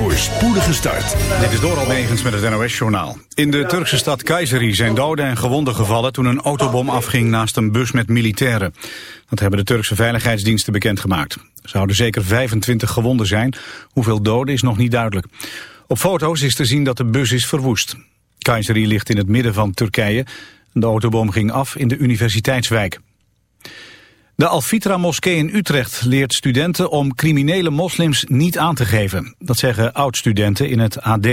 voor spoedige start. Dit is Doral Megens met het NOS-journaal. In de Turkse stad Kayseri zijn doden en gewonden gevallen... toen een autobom afging naast een bus met militairen. Dat hebben de Turkse veiligheidsdiensten bekendgemaakt. Er zouden zeker 25 gewonden zijn. Hoeveel doden is nog niet duidelijk. Op foto's is te zien dat de bus is verwoest. Kayseri ligt in het midden van Turkije. De autobom ging af in de universiteitswijk. De Alfitra-moskee in Utrecht leert studenten om criminele moslims niet aan te geven. Dat zeggen oud-studenten in het AD.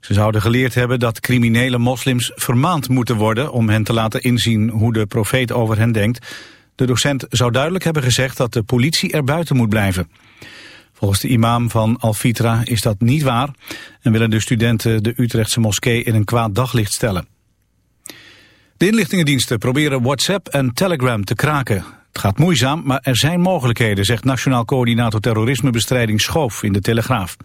Ze zouden geleerd hebben dat criminele moslims vermaand moeten worden... om hen te laten inzien hoe de profeet over hen denkt. De docent zou duidelijk hebben gezegd dat de politie er buiten moet blijven. Volgens de imam van Alfitra is dat niet waar... en willen de studenten de Utrechtse moskee in een kwaad daglicht stellen. De inlichtingendiensten proberen WhatsApp en Telegram te kraken. Het gaat moeizaam, maar er zijn mogelijkheden, zegt Nationaal Coördinator Terrorismebestrijding Schoof in de Telegraaf.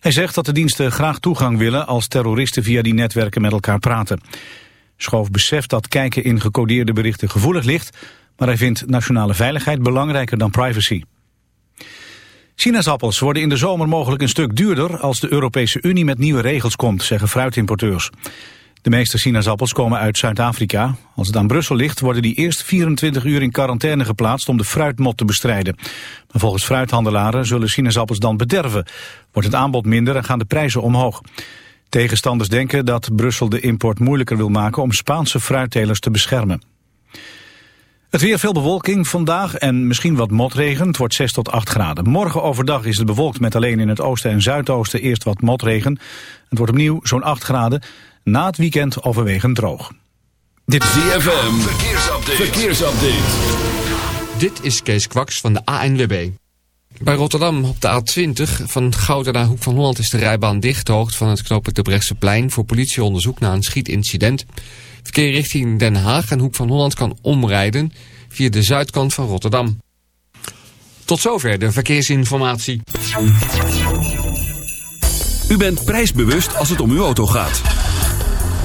Hij zegt dat de diensten graag toegang willen als terroristen via die netwerken met elkaar praten. Schoof beseft dat kijken in gecodeerde berichten gevoelig ligt, maar hij vindt nationale veiligheid belangrijker dan privacy. Sinaasappels worden in de zomer mogelijk een stuk duurder als de Europese Unie met nieuwe regels komt, zeggen fruitimporteurs. De meeste sinaasappels komen uit Zuid-Afrika. Als het aan Brussel ligt, worden die eerst 24 uur in quarantaine geplaatst om de fruitmot te bestrijden. Maar volgens fruithandelaren zullen sinaasappels dan bederven. Wordt het aanbod minder en gaan de prijzen omhoog. Tegenstanders denken dat Brussel de import moeilijker wil maken om Spaanse fruittelers te beschermen. Het weer veel bewolking vandaag en misschien wat motregen. Het wordt 6 tot 8 graden. Morgen overdag is het bewolkt met alleen in het oosten en zuidoosten eerst wat motregen. Het wordt opnieuw zo'n 8 graden. Na het weekend overwegend droog. Dit is ZFM. Verkeersupdate. Verkeersupdate. Dit is Kees Kwaks van de ANWB. Bij Rotterdam op de A20 van Gouden naar Hoek van Holland is de rijbaan dicht. hoogte van het knooppunt plein voor politieonderzoek na een schietincident. Verkeer richting Den Haag en Hoek van Holland kan omrijden via de zuidkant van Rotterdam. Tot zover de verkeersinformatie. U bent prijsbewust als het om uw auto gaat.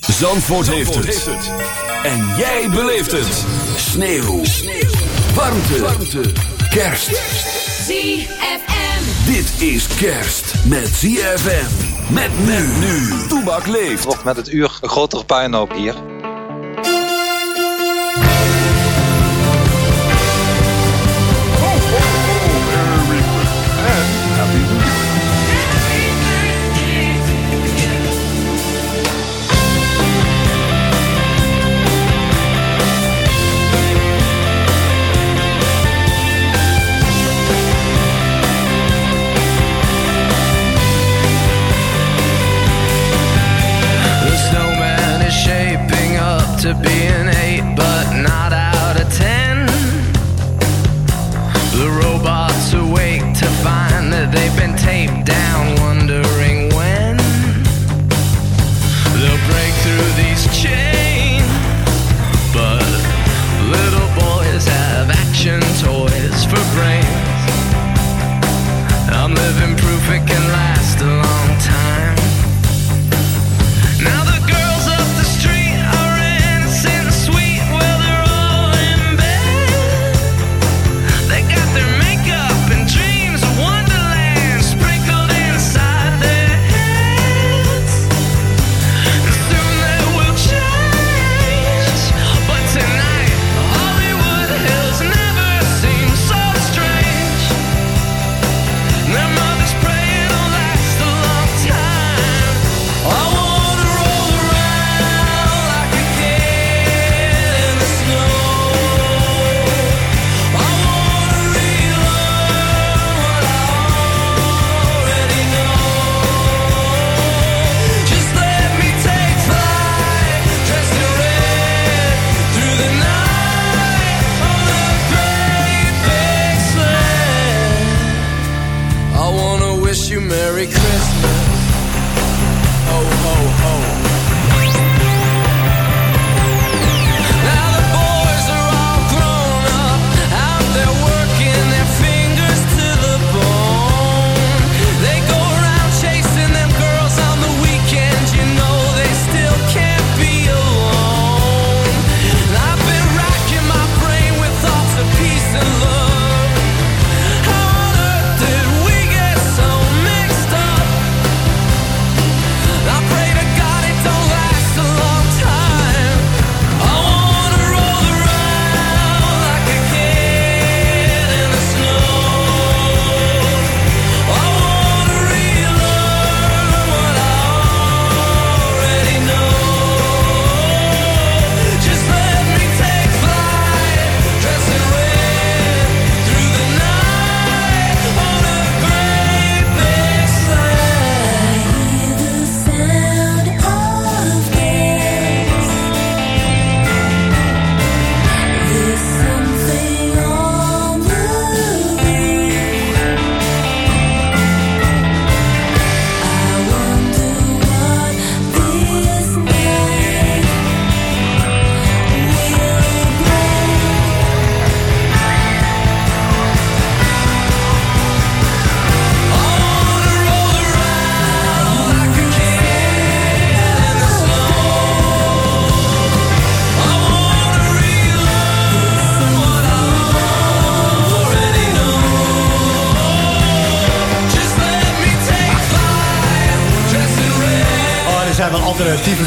Zandvoort, heeft, het. En jij beleeft het. Sneeuw. Sneeuw. Warmte. Warmte. Kerst. ZFM. Dit is kerst met ZFM. Met men nu. Toebak leeft. met het uur een grotere puinhoop hier.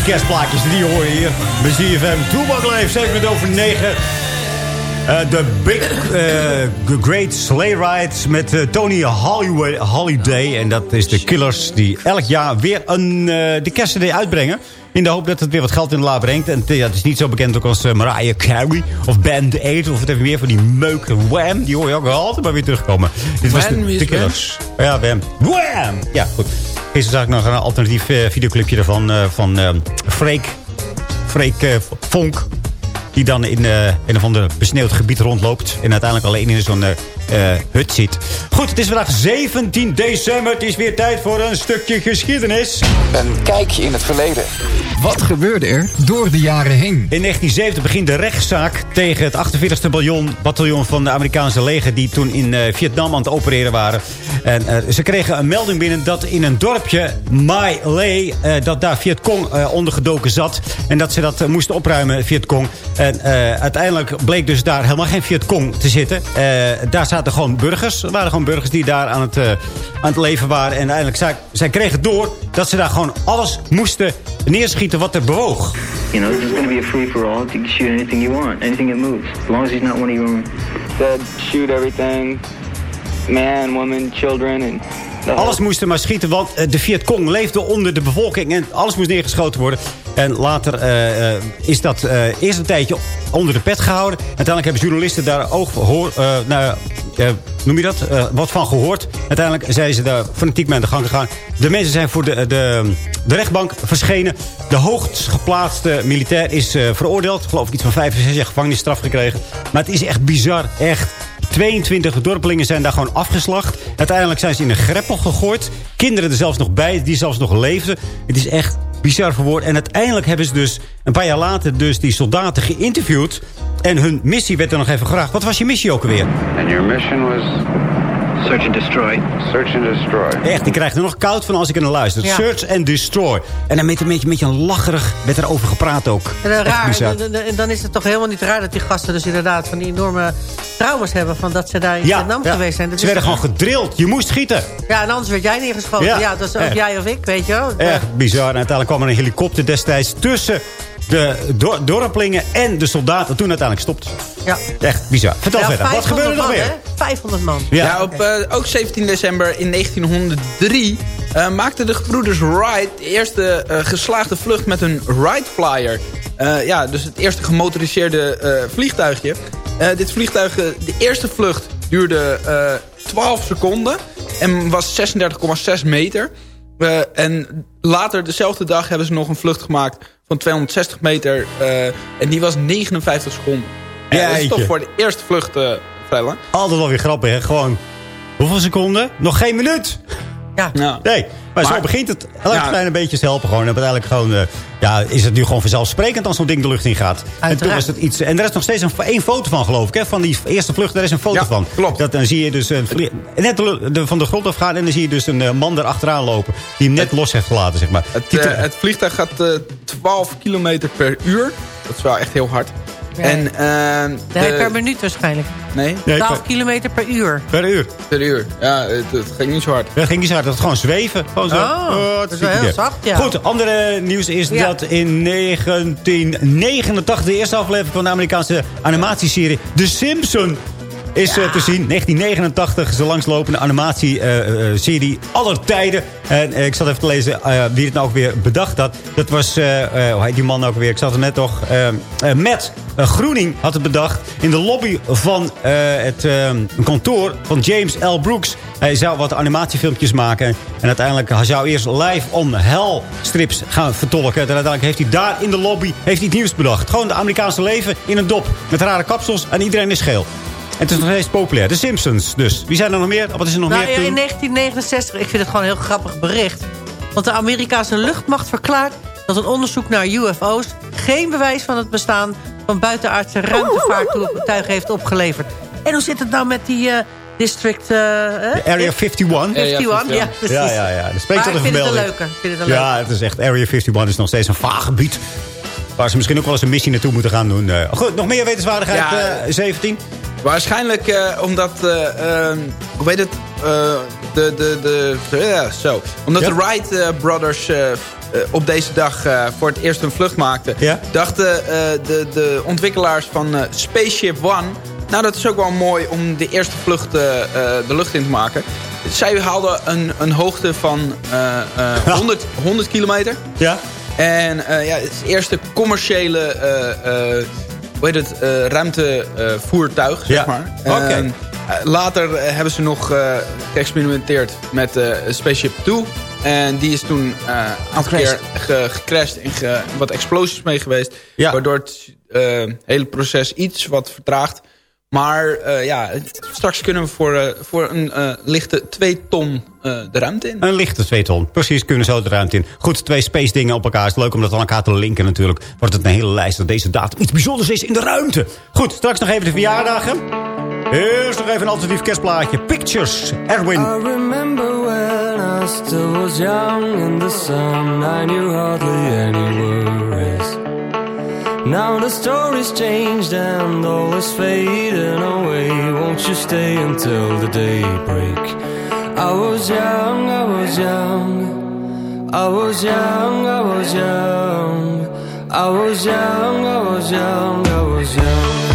Kerstplaatjes. Die hoor je hier bij ZFM. Toebak Leef, 7 minuten over 9. De Big uh, Great Sleigh Ride met uh, Tony Hollywood, Holiday. En dat is de Killers die elk jaar weer een, de kerstcd uitbrengen. In de hoop dat het weer wat geld in de la brengt. En ja, het is niet zo bekend ook als Mariah Carey of Band Aid. Of het even meer van die meuk Wham. Die hoor je ook altijd maar weer terugkomen. Dit was de, de Killers. Ja, Wham. Wham! Ja, goed. Gisteren zag ik nog een alternatief videoclipje ervan. van Freek. Freek Vonk die dan in uh, een of ander besneeuwd gebied rondloopt. En uiteindelijk alleen in zo'n uh, hut zit. Goed, het is vandaag 17 december. Het is weer tijd voor een stukje geschiedenis. Een kijkje in het verleden. Wat gebeurde er door de jaren heen? In 1970 begint de rechtszaak tegen het 48e bataljon, bataljon van de Amerikaanse leger... die toen in uh, Vietnam aan het opereren waren. En uh, ze kregen een melding binnen dat in een dorpje, Mai. Uh, dat daar Vietcong ondergedoken zat. En dat ze dat moesten opruimen, Vietcong. En uiteindelijk bleek dus daar helemaal geen Vietcong te zitten. daar zaten gewoon burgers. Er waren gewoon burgers die daar aan het, aan het leven waren. En uiteindelijk, zij, zij kregen door dat ze daar gewoon alles moesten neerschieten wat er bewoog. You know, this is going to be a free-for-all. You can shoot anything you want, anything that moves. As long as he's not one of your own. Said shoot everything. Man, woman, children and... Alles moest er maar schieten, want de Vietcong leefde onder de bevolking. En alles moest neergeschoten worden. En later uh, uh, is dat uh, eerst een tijdje onder de pet gehouden. Uiteindelijk hebben journalisten daar oog naar, noem je dat? wat van gehoord. Uiteindelijk zijn ze daar fanatiek mee aan de gang gegaan. De mensen zijn voor de, de, de rechtbank verschenen. De hoogst geplaatste militair is veroordeeld. Geloof ik iets van vijf of zes jaar gevangenisstraf gekregen. Maar het is echt bizar. Echt. 22 dorpelingen zijn daar gewoon afgeslacht. Uiteindelijk zijn ze in een greppel gegooid. Kinderen er zelfs nog bij, die zelfs nog leefden. Het is echt bizar verwoord. En uiteindelijk hebben ze dus een paar jaar later dus die soldaten geïnterviewd. En hun missie werd er nog even gevraagd. Wat was je missie ook alweer? And your mission was... Search and destroy. Search and destroy. Echt, ik krijg er nog koud van als ik er naar luister. Ja. Search and destroy. En dan met een beetje, met een lacherig werd er over gepraat ook. En raar. En dan is het toch helemaal niet raar dat die gasten dus inderdaad van die enorme trauma's hebben... van dat ze daar in ja, Vietnam ja. geweest zijn. Dat ze werden gewoon gedrild. Je moest schieten. Ja, en anders werd jij neergeschoten. Ja, ja dat is ook echt. jij of ik, weet je wel. Echt bizar. En uiteindelijk kwam er een helikopter destijds tussen de dor dorpelingen en de soldaten. Toen uiteindelijk stopt. Ja. Echt bizar. Vertel ja, verder. Wat gebeurde er nog weer? Hè? 500 man. Ja, ja op, uh, ook 17 december in 1903 uh, maakten de gebroeders Wright de eerste uh, geslaagde vlucht met een Wright Flyer. ja, dus het eerste gemotoriseerde vliegtuigje. dit vliegtuig, de eerste vlucht duurde 12 seconden en was 36,6 meter. En later dezelfde dag hebben ze nog een vlucht gemaakt van 260 meter. Uh, en die was 59 seconden. En Ja, dat is toch voor de eerste vlucht vrij lang. Altijd wel weer grappig, hè? Gewoon, hoeveel seconden? Nog geen minuut! Ja. ja. Nee, maar, maar, zo begint het. Elk ja. kleine beetjes helpen gewoon. En uiteindelijk gewoon, uh, ja, is het nu gewoon vanzelfsprekend als zo'n ding de lucht in gaat. Uiteraard. En toen was het iets. En er is nog steeds een, één foto van, geloof ik. Hè, van die eerste vlucht, daar is een foto ja, van. Klopt. Dat, dan zie je dus een vlieg, net de, de, van de grond afgaan. En dan zie je dus een uh, man erachteraan lopen. Die hem net het, los heeft gelaten, zeg maar. Het, uh, het vliegtuig gaat 12 kilometer per uur. Dat is wel echt heel hard. En, uh, de... per minuut waarschijnlijk. Nee? 12 per... kilometer per uur. Per uur. Per uur. Ja, het, het ging niet zo hard. Het ging niet zo hard. Het gewoon zweven. Gewoon zo. Oh, oh dat is wel heel zacht, ja. Goed, andere nieuws is ja. dat in 1989... de eerste aflevering van de Amerikaanse animatieserie The Simpsons is uh, te zien. 1989 is de langslopende animatieserie uh, aller tijden. En ik zat even te lezen wie het nou ook weer bedacht had. Dat was, hoe heet die man ook weer? Ik zat er net toch. Matt Groening had het bedacht. In de lobby van het kantoor van James L. Brooks. Hij zou wat animatiefilmpjes maken. En uiteindelijk hij eerst live on hell strips gaan vertolken. En uiteindelijk heeft hij daar in de lobby heeft hij het nieuws bedacht. Gewoon het Amerikaanse leven in een dop. Met rare kapsels en iedereen is geel. En het is nog steeds populair. De Simpsons dus. Wie zijn er nog meer? Wat is er nog nou, meer? In 1969, ik vind het gewoon een heel grappig bericht. Want de Amerikaanse luchtmacht verklaart dat een onderzoek naar UFO's... geen bewijs van het bestaan van buitenaardse ruimtevaartuigen heeft opgeleverd. En hoe zit het nou met die... Uh, District... Uh, Area 51. 51, ja, precies. Ja, ja, ja. Dat spreekt maar ik vind het een leuke. Ik vind het een ja, het is echt... Area 51 is nog steeds een vaag gebied. Waar ze misschien ook wel eens een missie naartoe moeten gaan doen. Uh, goed, nog meer wetenswaardigheid, ja, uh, 17? Waarschijnlijk uh, omdat, uh, uh, hoe heet het, de, de, de, ja, zo. Omdat Ja. de Wright Brothers op deze dag voor het eerst een vlucht maakten... Ja? dachten de, de ontwikkelaars van Spaceship One... nou, dat is ook wel mooi om de eerste vlucht de lucht in te maken. Zij haalden een, een hoogte van 100, 100 kilometer. Ja. En ja, het is het eerste commerciële hoe heet het, ruimtevoertuig, zeg maar. Oké. later hebben ze nog geëxperimenteerd met Spaceship 2... En die is toen een uh, aantal keer ge gecrashed en ge wat explosies mee geweest. Ja. Waardoor het uh, hele proces iets wat vertraagt. Maar uh, ja, straks kunnen we voor, voor een lichte 2 ton de ruimte in. Een lichte 2 ton, precies, kunnen zo de ruimte in. Goed, twee space dingen op elkaar. is leuk om dat aan elkaar te linken natuurlijk. Wordt het een hele lijst dat deze datum iets bijzonders is in de ruimte. Goed, straks nog even de verjaardagen. Eerst nog even een alternatief kerstplaatje. Pictures, Erwin. I remember when I still was young in the sun. I knew hardly any worries. Now the story's changed and all is fading away. Won't you stay until the daybreak? I was young, I was young. I was young, I was young. I was young, I was young, I was young.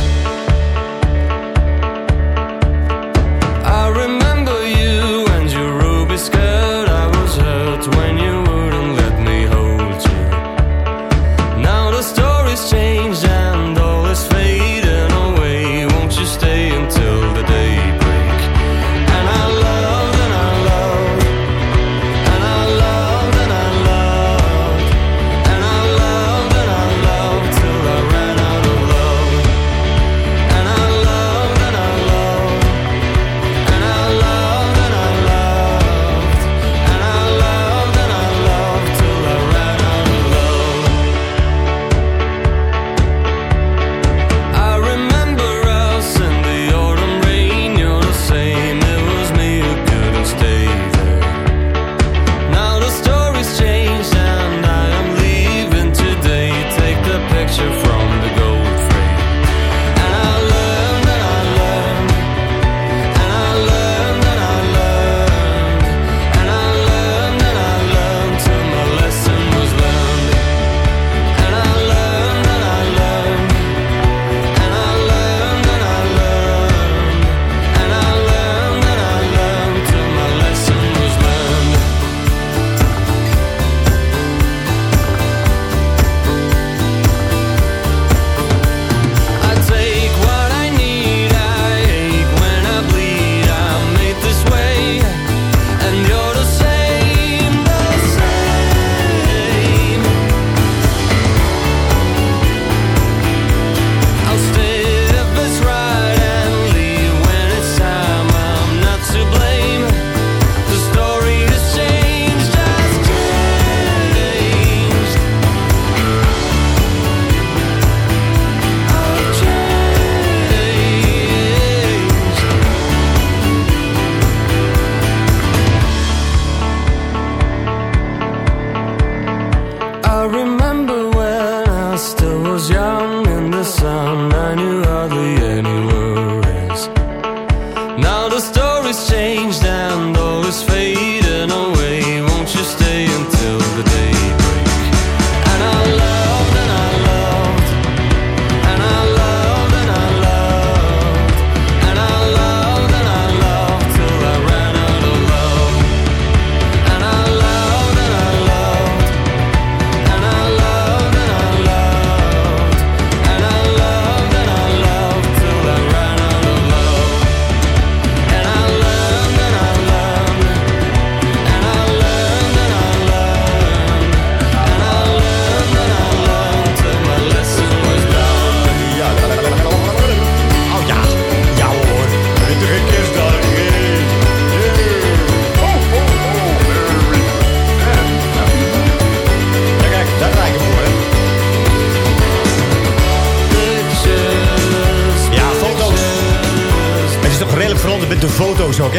skirt I was hurt when you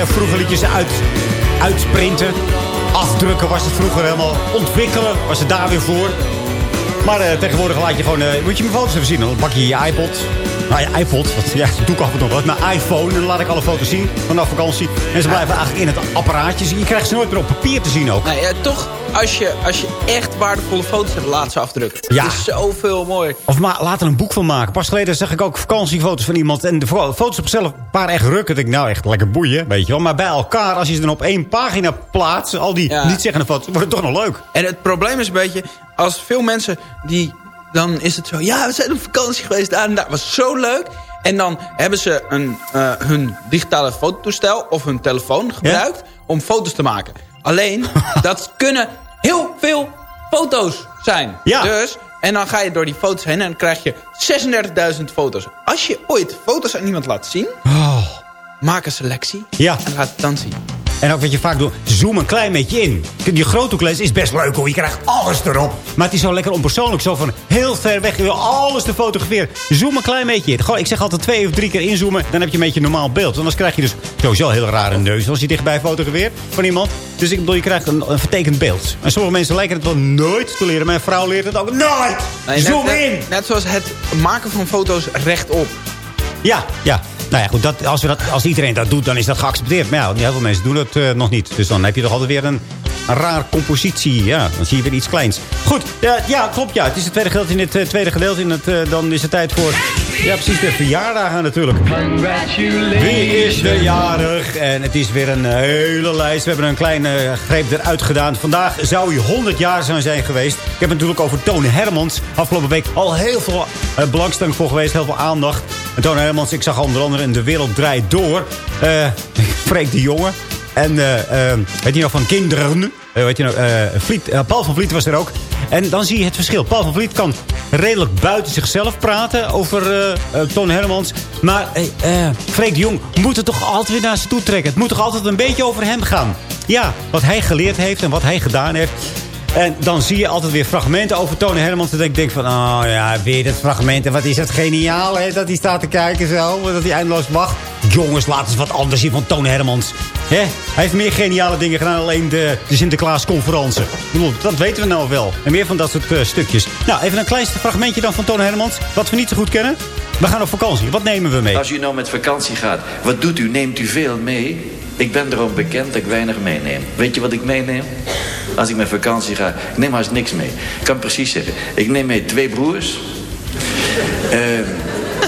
Vroeger liet je ze uit, uitsprinten. Afdrukken was het vroeger helemaal. Ontwikkelen was het daar weer voor. Maar eh, tegenwoordig laat je gewoon... eh, moet je mijn foto's even zien. Dan pak je je iPod. Nou ja, iPod. Wat, ja, doe ik af en toe wat. Mijn iPhone. En dan laat ik alle foto's zien vanaf vakantie. En ze blijven eigenlijk in het apparaatje. zien. Je krijgt ze nooit meer op papier te zien ook. Ja, toch, als je, als je echt waardevolle foto's hebt, laat ze afdrukken. Ja. Het is zoveel mooi. Of ma laat er een boek van maken. Pas geleden zag ik ook vakantiefoto's van iemand. En de fo- foto's op zichzelf waren echt rukken. Ik nou echt lekker boeien, weet je wel. Maar bij elkaar, als je ze dan op één pagina plaatst... al die Ja. niet zeggende foto's, wordt het toch nog leuk. En het probleem is een beetje, als veel mensen die... Dan is het zo, ja, we zijn op vakantie geweest daar en daar. was zo leuk. En dan hebben ze een, eh, hun digitale fototoestel of hun telefoon gebruikt... om foto's te maken. Alleen, dat kunnen heel veel foto's zijn. Ja. Dus, en dan ga je door die foto's heen en dan krijg je 36.000 foto's. Als je ooit foto's aan iemand laat zien... maak een selectie Ja. en laat het dan zien. En ook wat je vaak doet, zoom een klein beetje in. Je groothoek lezen is best leuk hoor, je krijgt alles erop. Maar het is zo lekker onpersoonlijk, zo van heel ver weg. Je wil alles te fotograferen. Zoom een klein beetje in. Gewoon, ik zeg altijd twee of drie keer inzoomen, dan heb je een beetje een normaal beeld. Want anders krijg je dus sowieso een heel rare neus als je dichtbij fotografeert van iemand. Dus ik bedoel, je krijgt een, een vertekend beeld. En sommige mensen lijken het wel nooit te leren. Mijn vrouw leert het ook nooit. Nee, zoom net, in! Net, net zoals het maken van foto's rechtop. Ja, ja. Nou ja, goed, dat, als, we dat, als iedereen dat doet, dan is dat geaccepteerd. Maar ja, heel veel mensen doen het eh, nog niet. Dus dan heb je toch altijd weer een, een raar compositie. Ja, dan zie je weer iets kleins. Goed, ja, ja klopt ja. Het is het tweede gedeelte in het eh, tweede gedeelte. In het, eh, dan is het tijd voor, ja precies, de verjaardagen natuurlijk. Wie is er jarig? En het is weer een hele lijst. We hebben een kleine greep eruit gedaan. Vandaag zou hij 100 jaar zijn geweest. Ik heb het natuurlijk over Toon Hermans. Afgelopen week al heel veel belangstelling voor geweest. Heel veel aandacht. En Toon Hermans, ik zag onder andere in De Wereld Draait Door. eh Freek de Jonge. En eh, eh, weet je nog van Kinderen? Weet je eh, Paul van Vliet was er ook. En dan zie je het verschil. Paul van Vliet kan redelijk buiten zichzelf praten over eh, Toon Hermans. Maar eh, Freek de Jong moet het toch altijd weer naar ze toe trekken. Het moet toch altijd een beetje over hem gaan. Ja, wat hij geleerd heeft en wat hij gedaan heeft. En dan zie je altijd weer fragmenten over Tony Hermans. Dat ik denk van, oh ja, weer dat fragment. En wat is het geniaal, hè, dat hij staat te kijken zo. Dat hij eindeloos wacht. Jongens, laten eens wat anders zien van Tony Hermans. Hè? Hij heeft meer geniale dingen gedaan dan alleen de, de Sinterklaas-conferentie. Dat weten we nou wel. En meer van dat soort eh, stukjes. Nou, even een klein fragmentje dan van Tony Hermans. Wat we niet zo goed kennen. We gaan op vakantie. Wat nemen we mee? Als u nou met vakantie gaat, wat doet u? Neemt u veel mee? Ik ben erom bekend dat ik weinig meeneem. Weet je wat ik meeneem? Als ik met vakantie ga, ik neem haast niks mee. Ik kan precies zeggen. Ik neem mee twee broers. Ehm,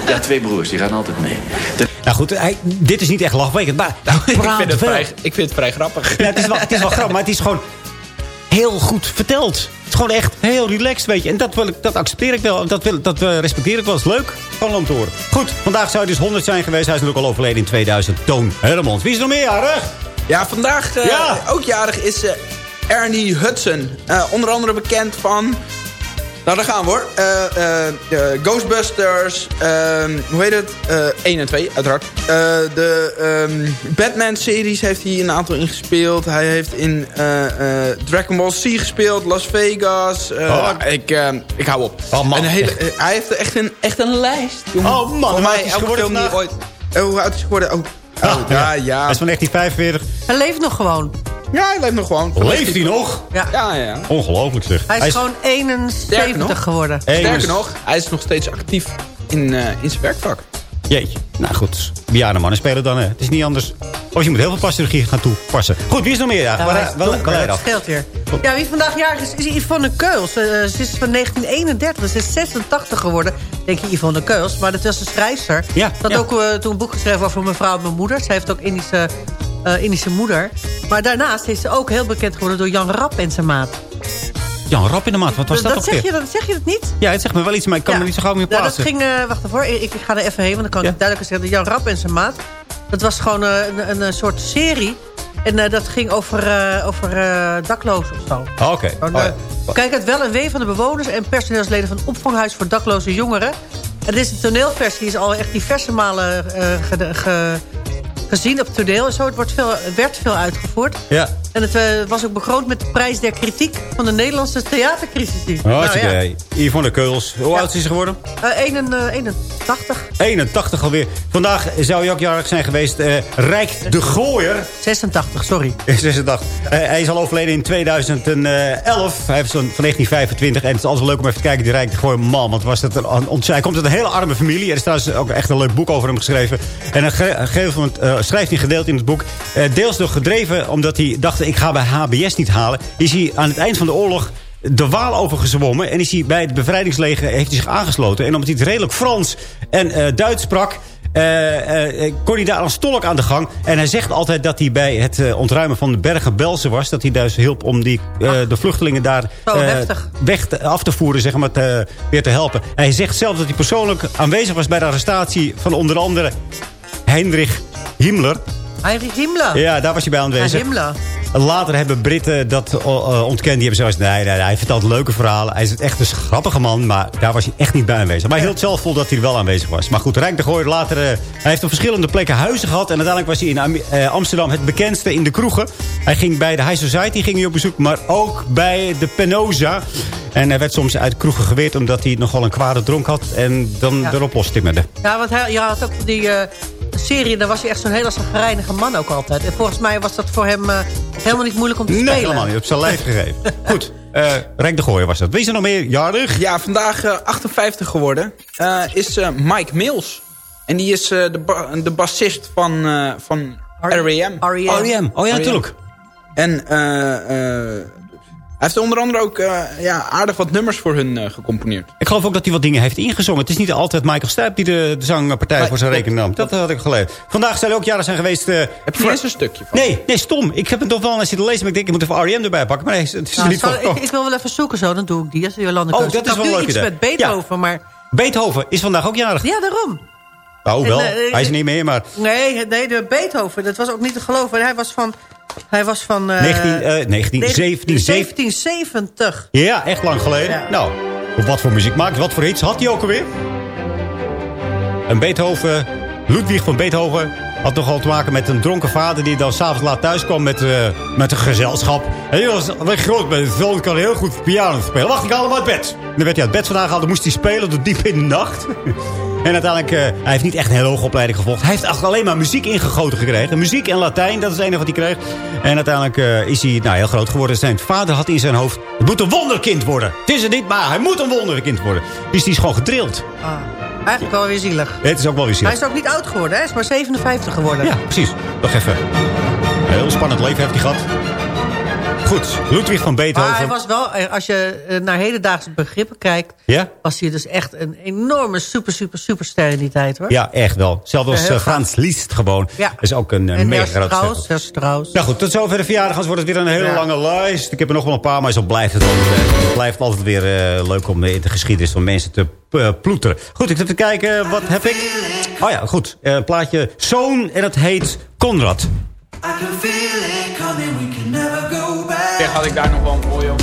ja, twee broers, die gaan altijd mee. De- Nou goed, hij, dit is niet echt lachwekkend. Maar hij Ik vind, het vrij, ik vind het vrij grappig. Ja, het, is wel, het is wel grappig, maar het is gewoon heel goed verteld. Het is gewoon echt heel relaxed, weet je. En dat, wil ik, dat accepteer ik wel. Dat, wil, dat eh, respecteer ik wel. Is leuk gewoon om te horen. Goed, vandaag zou hij dus 100 zijn geweest. Hij is natuurlijk al overleden in 2000. Toon Hermans. Wie is er nog meer jarig? Ja, vandaag eh, Ja. ook jarig is eh, Ernie Hudson. Onder andere bekend van... Nou, daar gaan we hoor. Eh, eh, de Ghostbusters. ehm, hoe heet het? Eh 1 en 2, uiteraard. Eh, de ehm, Batman-series heeft hij een aantal ingespeeld. Hij heeft in eh, eh, Dragon Ball C gespeeld. Las Vegas. Eh, Oh. ik, eh, ik hou op. Oh, man. Een hele, eh, hij heeft echt een, echt een lijst. jongen. Oh, man, Volgens hoe mij oud is hij elke geworden film die vandaag? ooit... Eh, hoe oud is hij geworden? Oh, oh ja, ja. Hij is van 1945. Hij leeft nog gewoon. Ja, hij leeft nog gewoon. Leeft hij nog? Ja. Ja, ja. Ongelooflijk zeg. Hij is, gewoon Sterker 71 nog. geworden. Sterker nog, hij is nog steeds actief in, eh, in zijn werkvak. Jeetje. Nou goed, bejaarde spelen dan. Hè. Het is niet anders. Of je moet heel veel pastourgie gaan toepassen. Goed, wie is er nog meer? Ja, Ja, waar, waar- waar- dat scheelt weer. Ja, wie vandaag jarig is, is Yvonne Keuls. Eh, ze is van 1931, ze is 86 geworden. Denk je Yvonne Keuls, maar dat was een schrijfster. Ja, Ze had ja. ook eh, toen een boek geschreven over mijn vrouw en mijn moeder. Ze heeft ook Indische, eh, Indische moeder. Maar daarnaast is ze ook heel bekend geworden door Jan Rap en zijn maat. Jan Rap in de maat. Wat was dat, dat zeg, weer? je, dat zeg je dat niet? Ja, het zegt me wel iets, maar ik kan Ja. me niet zo gauw meer Nou, dat ging, eh, wacht even hoor, ik, ik ga er even heen, want dan kan ik Ja. het duidelijk zeggen. Jan Rap en zijn maat, dat was gewoon eh, een, een, een soort serie. En dat ging over, over daklozen of zo. Oh, Oké. Oh, ja. Kijk het wel en wee van de bewoners en personeelsleden van het opvanghuis voor dakloze jongeren. En dit is een toneelversie, is al echt diverse malen ge- ge- gezien op toneel en zo. Het wordt veel, werd veel uitgevoerd. Ja. En het eh, was ook bekroond met de prijs der kritiek van de Nederlandse theatercritici. Hartstikke Nou, ja. idee. Yvonne Keuls. Hoe oud is ze geworden? Eh, 81. 81 alweer. Vandaag zou hij ook jarig zijn geweest. eh Rijk de Gooier. 86, sorry. 86. Eh, hij is al overleden in 2011. Hij heeft zo'n van 1925. En het is altijd leuk om even te kijken. Die Rijk de Gooier man. Want was dat een, ont- hij komt uit een hele arme familie. Er is trouwens ook echt een leuk boek over hem geschreven. En op een ge- gegeven moment schrijft hij gedeeld in het boek. eh, deels door gedreven omdat hij dacht... ik ga bij HBS niet halen. Is hij aan het eind van de oorlog de Waal overgezwommen. En is hij bij het bevrijdingsleger heeft hij zich aangesloten. En omdat hij het redelijk Frans en eh, Duits sprak... eh, eh, kon hij daar als tolk aan de gang. En hij zegt altijd dat hij bij het eh, ontruimen van de bergen Belsen was. Dat hij dus hielp om die, eh, de vluchtelingen daar eh, weg te- af te voeren. Zeg maar, te- weer te helpen. Hij zegt zelf dat hij persoonlijk aanwezig was bij de arrestatie van onder andere Heinrich Himmler. Heinrich Himmler. Ja, daar was hij bij aanwezig. Himmler. Later hebben Britten dat uh, uh, ontkend. Die hebben zoals, nee, nee, nee, hij vertelt leuke verhalen. Hij is echt een grappige man, maar daar was hij echt niet bij aanwezig. Maar hij hield zelf vol dat hij er wel aanwezig was. Maar goed, Rijk de Gooier later... uh, hij heeft op verschillende plekken huizen gehad. En uiteindelijk was hij in Am uh, Amsterdam het bekendste in de kroegen. Hij ging bij de High Society ging hij op bezoek, maar ook bij de Penosa. En hij werd soms uit kroegen geweerd omdat hij nogal een kwade dronk had. En dan Ja. erop lostimmerde. Ja, want hij, je had ook die eh, serie, daar was hij echt zo'n hele zagrijnige man ook altijd. En volgens mij was dat voor hem eh, helemaal niet moeilijk om te Nee, spelen. helemaal niet. Op zijn lijf gegeven. Goed, uh, Rijk de Gooier was dat. Wie is er nog meer jarig? Ja, vandaag uh, 58 geworden uh, is uh, Mike Mills. En die is uh, de, ba de bassist van, uh, van R.E.M. R.E.M. R.E.M. Oh ja, natuurlijk. En uh, hij heeft onder andere ook uh, ja, aardig wat nummers voor hun uh, gecomponeerd. Ik geloof ook dat hij wat dingen heeft ingezongen. Het is niet altijd Michael Stipe die de, de zangpartij nee, voor zijn rekening nam. Dat had ik geleerd. Vandaag zijn er ook jaren zijn geweest... Uh, heb je eens een stukje van? Nee, nee, stom. Ik heb het toch wel eens zitten lezen, maar ik denk, ik moet even R.E.M. erbij pakken. Maar nee, het is nou, niet ik, ik, wil wel even zoeken zo, dan doe ik die. Als Jolande oh, dat is wel leuk iets idee. met Beethoven, ja. maar... Beethoven is vandaag ook jarig. Ja, daarom. Oh, wel. En, uh, hij is niet meer, maar... Nee, nee, de Beethoven, dat was ook niet te geloven. Hij was van... Hij was van... Uh, 19, uh, 19, 17, 1770. Ja, echt lang geleden. Ja. Nou, wat voor muziek maakt Wat voor hits had hij ook alweer? Een Beethoven... Ludwig van Beethoven had nogal te maken met een dronken vader... die dan s'avonds laat thuis kwam met, uh, met een gezelschap. En die was groot met het zoon kan heel goed piano spelen. Wacht, ik haal hem uit bed. En dan werd hij uit bed vandaag gehaald. Dan moest hij spelen tot diep in de nacht. En uiteindelijk, uh, hij heeft niet echt een hele hoge opleiding gevolgd. Hij heeft alleen maar muziek ingegoten gekregen. Muziek en Latijn, dat is het enige wat hij kreeg. En uiteindelijk uh, is hij nou, heel groot geworden. Zijn vader had in zijn hoofd, het moet een wonderkind worden. Het is het niet, maar hij moet een wonderkind worden. Dus die is gewoon gedrild. Ah, eigenlijk wel weer zielig. Het is ook wel weer zielig. Hij is ook niet oud geworden, hij is maar 57 geworden. Ja, precies. Nog even. Een heel spannend leven heeft hij gehad. Goed, Ludwig van Beethoven. Maar hij was wel, als je naar hedendaagse begrippen kijkt... Ja? was hij dus echt een enorme super, super, superster in die tijd, hoor. Ja, echt wel. Zelfs als uh, Frans Liszt gewoon. Ja. is ook een en mega groot Strauss, Herr Strauss. Nou goed, tot zover de verjaardag. Anders wordt het weer een hele ja. lange lijst. Ik heb er nog wel een paar, maar zo blijft het altijd. Het blijft altijd weer uh, leuk om in de geschiedenis van mensen te ploeteren. Goed, ik zit te kijken. Wat heb ik? Oh ja, goed. Een plaatje Zoon en het heet Conrad. Zeg, had ik daar nog wel een mooi op.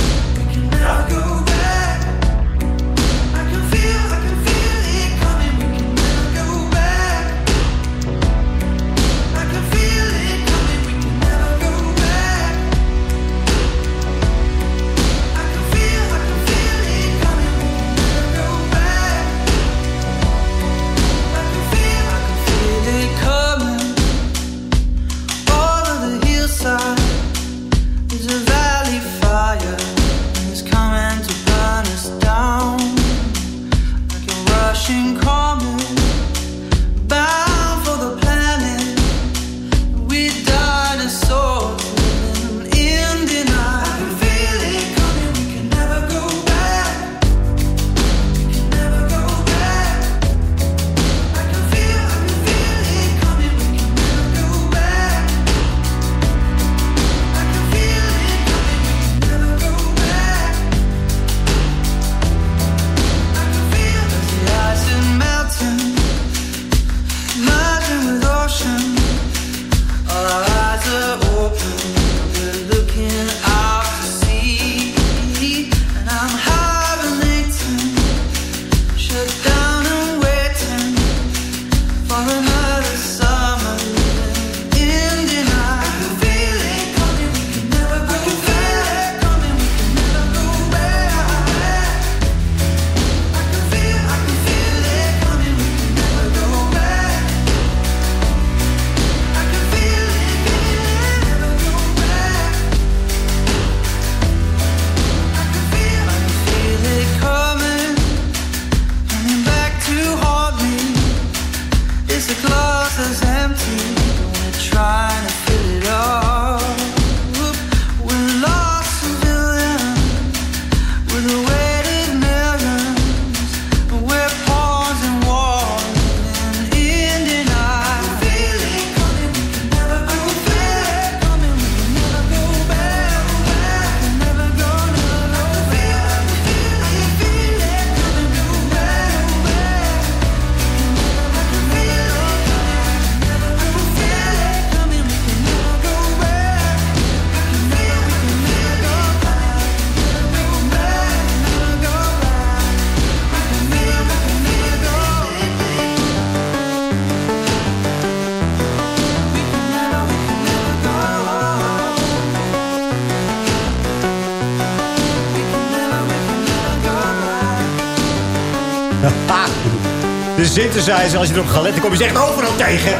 synthesizer, als je erop gaat letten, kom je ze echt overal tegen.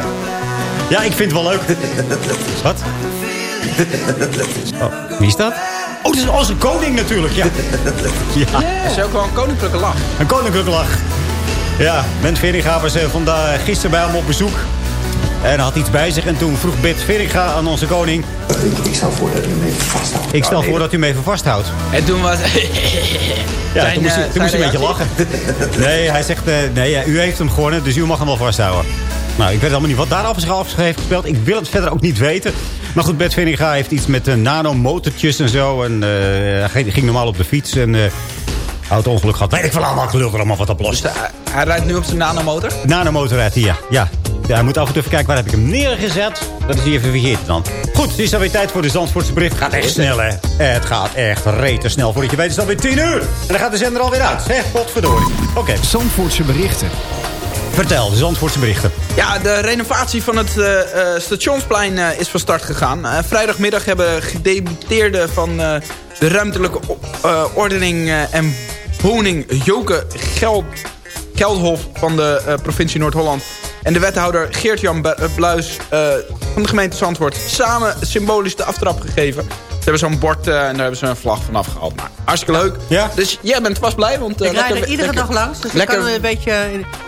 Ja, ik vind het wel leuk. Wat? Oh, wie is dat? Oh, dat is onze koning natuurlijk, ja. ja. Dat is ook wel een koninklijke lach. Een koninklijke lach. Ja, Bent Veringa was uh, vandaag gisteren bij hem op bezoek. En had iets bij zich. En toen vroeg Bert Veringa aan onze koning... Ik, ik stel voor dat u hem even vasthoudt. Ik stel voor dat u hem even vasthoudt. En toen was... ja, toen moest, hij, toen moest hij een beetje lachen. nee, hij zegt... Uh, nee, ja, u heeft hem gewonnen, dus u mag hem wel vasthouden. Nou, ik weet allemaal niet wat daar afgeschaft heeft gespeeld. Ik wil het verder ook niet weten. Maar goed, Bert Veringa heeft iets met uh, nanomotortjes en zo. En uh, hij ging normaal op de fiets. En uh, auto-ongeluk gehad. Weet ik veel allemaal, gelul er allemaal wat op los. Dus hij rijdt nu op zijn nanomotor? Nanomotor rijdt hij, ja. ja. Ja, moet af en toe even kijken waar heb ik hem neergezet. Dat is hij even vergeten dan. Goed, het is alweer tijd voor de Zandvoortse bericht. Het gaat echt snel, hè? Het gaat echt rete snel. Voordat je weet is het alweer 10 uur. En dan gaat de zender alweer uit. Hè, potverdorie. Oké. Okay. Zandvoortse berichten. Vertel, de Zandvoortse berichten. Ja, de renovatie van het uh, stationsplein uh, is van start gegaan. vrijdagmiddag hebben gedeputeerden van de ruimtelijke ordening en woning Joke Geld, Geldhof van de provincie Noord-Holland en de wethouder Geert-Jan Bluis uh, van de gemeente Zandvoort... samen symbolisch de aftrap gegeven. Ze hebben zo'n bord uh, en daar hebben ze een vlag vanaf gehaald. Maar hartstikke leuk. Ja? Dus jij bent vast blij. Want, uh, ik rijd er iedere dag langs. Dus lekker... ik kan een beetje,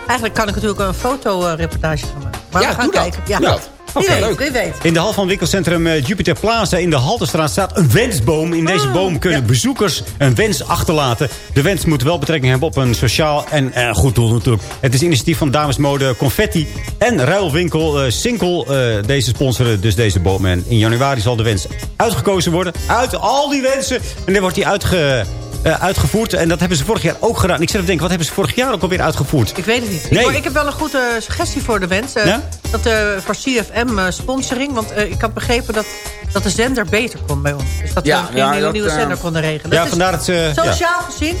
eigenlijk kan ik natuurlijk een fotoreportage van maken. Maar ja, we gaan kijken. Ja. ja. Wie weet. Wie weet. In de hal van winkelcentrum uh, Jupiter Plaza in de Haltestraat staat een wensboom. In deze boom kunnen ja. bezoekers een wens achterlaten. De wens moet wel betrekking hebben op een sociaal en uh, goed doel natuurlijk. Het is initiatief van damesmode Confetti en ruilwinkel uh, Sinkel. deze sponsoren dus deze boom. En in januari zal de wens uitgekozen worden. Uit al die wensen. En dan wordt die uitge uh, uitgevoerd. En dat hebben ze vorig jaar ook gedaan. Ik zit te denken, wat hebben ze vorig jaar ook alweer uitgevoerd? Ik weet het niet. Nee. Ik, ik heb wel een goede suggestie voor de wens. Uh, ja? dat, uh, voor CFM sponsoring. Want ik had begrepen dat, dat de zender beter kon bij ons. Dus dat ja, we misschien ja, een nieuwe zender konden regelen. Ja, vandaar het, sociaal gezien...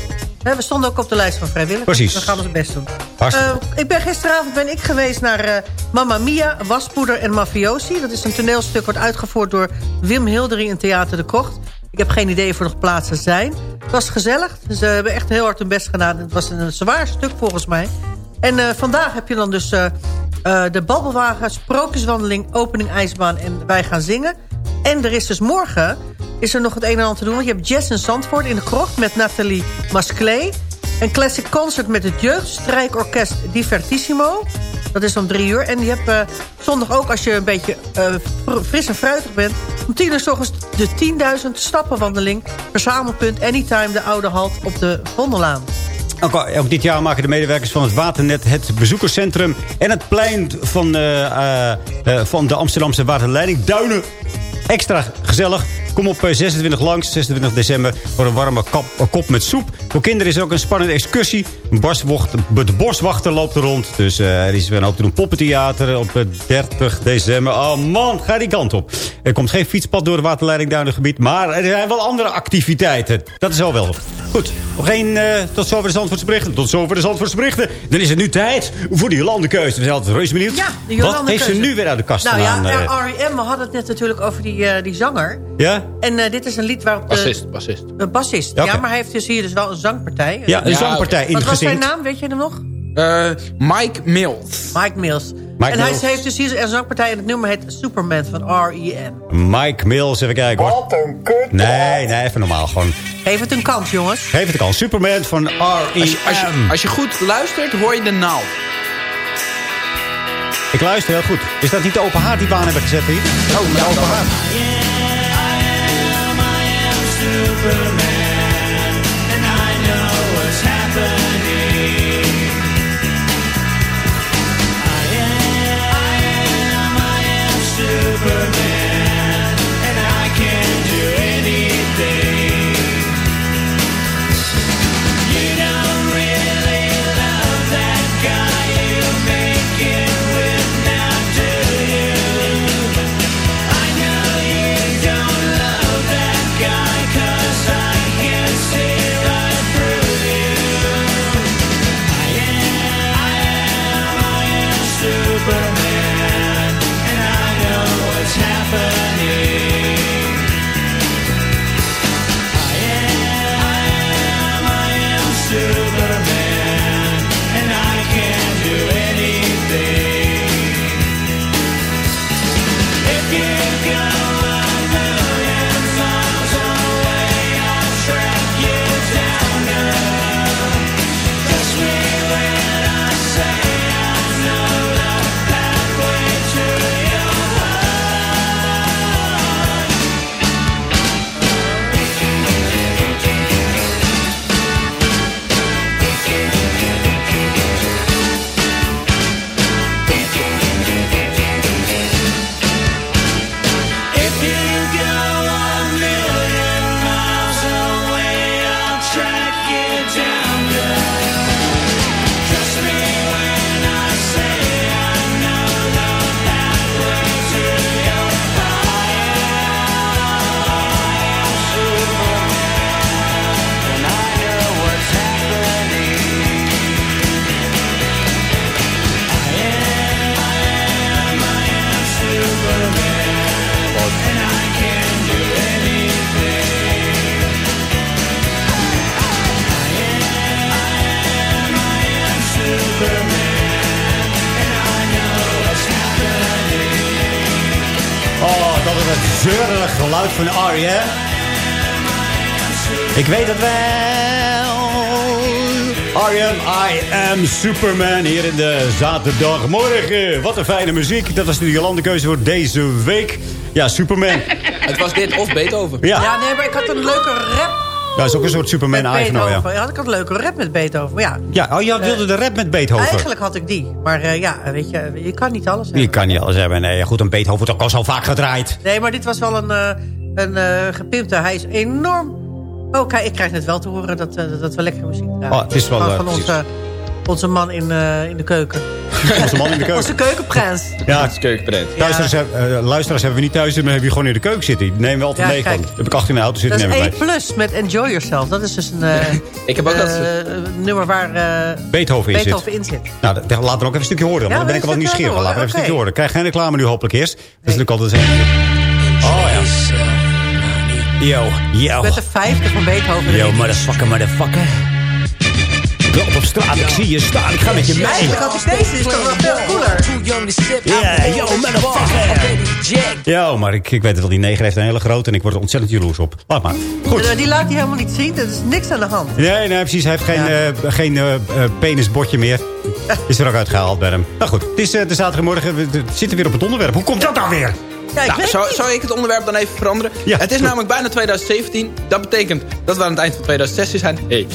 We stonden ook op de lijst van vrijwilligers. Precies. Dan gaan we het best doen. Uh, ik ben gisteravond ben ik geweest naar uh, Mamma Mia, Waspoeder en Mafiosi. Dat is een toneelstuk wordt uitgevoerd door Wim Hildering in Theater de Kocht. Ik heb geen idee of er nog plaatsen zijn. Het was gezellig. Ze hebben echt heel hard hun best gedaan. Het was een zwaar stuk volgens mij. En uh, vandaag heb je dan dus uh, uh, de Babbelwagen, Sprookjeswandeling, Opening IJsbaan en Wij gaan zingen. En er is dus morgen is er nog het een en ander te doen. Want je hebt Jazz in Zandvoort in de krocht met Nathalie Masclay. Een classic concert met het jeugdstrijkorkest Divertissimo. Dat is om drie uur. En je hebt uh, zondag ook, als je een beetje uh, fris en fruitig bent... om tien uur s ochtends de 10.000 stappenwandeling... verzamelpunt Anytime de Oude Halt op de Vondellaan. Ook, ook, dit jaar maken de medewerkers van het Waternet het bezoekerscentrum... en het plein van, uh, van de Amsterdamse waterleiding Duinen extra gezellig. Kom op 26 langs, 26 december, voor een warme kop, kop met soep. Voor kinderen is er ook een spannende excursie. de boswachter loopt er rond. Dus uh, er is weer een hoop te doen. Poppentheater op 30 december. Oh man, ga die kant op. Er komt geen fietspad door het waterleiding Duinengebied. Maar er zijn wel andere activiteiten. Dat is al wel. Goed, nog geen, uh, tot zover de Zandvoortse berichten. Tot zover de Zandvoortse berichten. Dan is het nu tijd voor die Jolandekeuze. We zijn altijd reuze benieuwd. Ja, de Wat heeft ze nu weer uit de kast nou, gedaan? Ja, uh, R.E.M. We hadden het net natuurlijk over die, uh, die zanger. Ja? En uh, dit is een lied waarop... Bassist, bassist. Uh, bassist, ja, okay. maar hij heeft dus hier dus wel een zangpartij. Ja, een ja, zangpartij Wat was zijn naam, weet je hem nog? Uh, Mike Mills. Mike Mills. Mike en Mills. hij heeft dus hier een zangpartij en het nummer heet Superman van R.E.M. Mike Mills, even kijken hoor. Wat een kut. Nee, nee, even normaal gewoon. Geef het een kans, jongens. Geef het een kans. Superman van R.E.M. Als, je, als, je, als je goed luistert, hoor je de naald. Ik luister heel goed. Is dat niet de open haard die baan hebben gezet hier? Oh, de open haard. Ik weet het wel. Arjen, I am Superman hier in de zaterdagmorgen. Wat een fijne muziek. Dat was de Jolande keuze voor deze week. Ja, Superman. Het was dit of Beethoven. Ja. Ja, nee, maar ik had een leuke rap Dat is ook een soort Superman met eigen nou, Beethoven. ja. Ja, ik had een leuke rap met Beethoven. Maar ja, Ja, oh, je wilde de rap met Beethoven. eigenlijk had ik die. Maar eh, ja, weet je, je kan niet alles hebben. Je kan niet alles hebben. Nee, goed, een Beethoven wordt ook al zo vaak gedraaid. Nee, maar dit was wel een, eh, een eh, gepimpte. Hij is enorm... Oh, kijk, ik krijg net wel te horen dat, eh, dat we lekkere muziek draaien. Oh, het is wel, Van, eh, onze, onze man in, eh, in de keuken. Onze man in de keuken. Onze keukenprins. Ja, is keukenbreed. Luisteraars, hebben- eh, luisteraars hebben we niet thuis, maar hebben we gewoon in de keuken zitten. Die nemen we altijd Ja, mee. kijk. Gewoon. Heb ik achter in de auto Dat zitten, is neem ik E mee. plus met Enjoy Yourself. Dat is dus een eh, Ik heb ook dat... eh, nummer waar eh, Beethoven in Beethoven zit. in zit. Nou, dat- laat er ook even een stukje horen. dan, Ja, want dan ben ik wel je een nieuwsgierig. Laten we even een stukje horen. Krijg geen reclame nu hopelijk eerst. Dat is natuurlijk altijd. Oh ja. Yo, yo. Met de vijfde van Beethoven. Yo, motherfucker, motherfucker. Loop op straat, ik zie je staan, ik ga met je mee. Eigenlijk had ik deze, is toch wel veel cooler. Ja, yo, motherfucker. Yo, maar ik, ik weet het wel, die neger heeft een hele grote en ik word er ontzettend jaloers op. Laat maar. Goed. Die laat hij helemaal niet zien. Er is niks aan de hand. Nee, nee, precies. Hij heeft geen, eh, geen eh, eh, penisbotje meer. Is er ook uitgehaald bij hem. Nou goed, het is eh, de zaterdagmorgen. We we zitten weer op het onderwerp. Hoe komt dat nou weer? Ja, ik Nou, weet zou, ik het onderwerp dan even veranderen? Ja, het is namelijk bijna 2017. Dat betekent dat we aan het eind van 2016 zijn. Hey.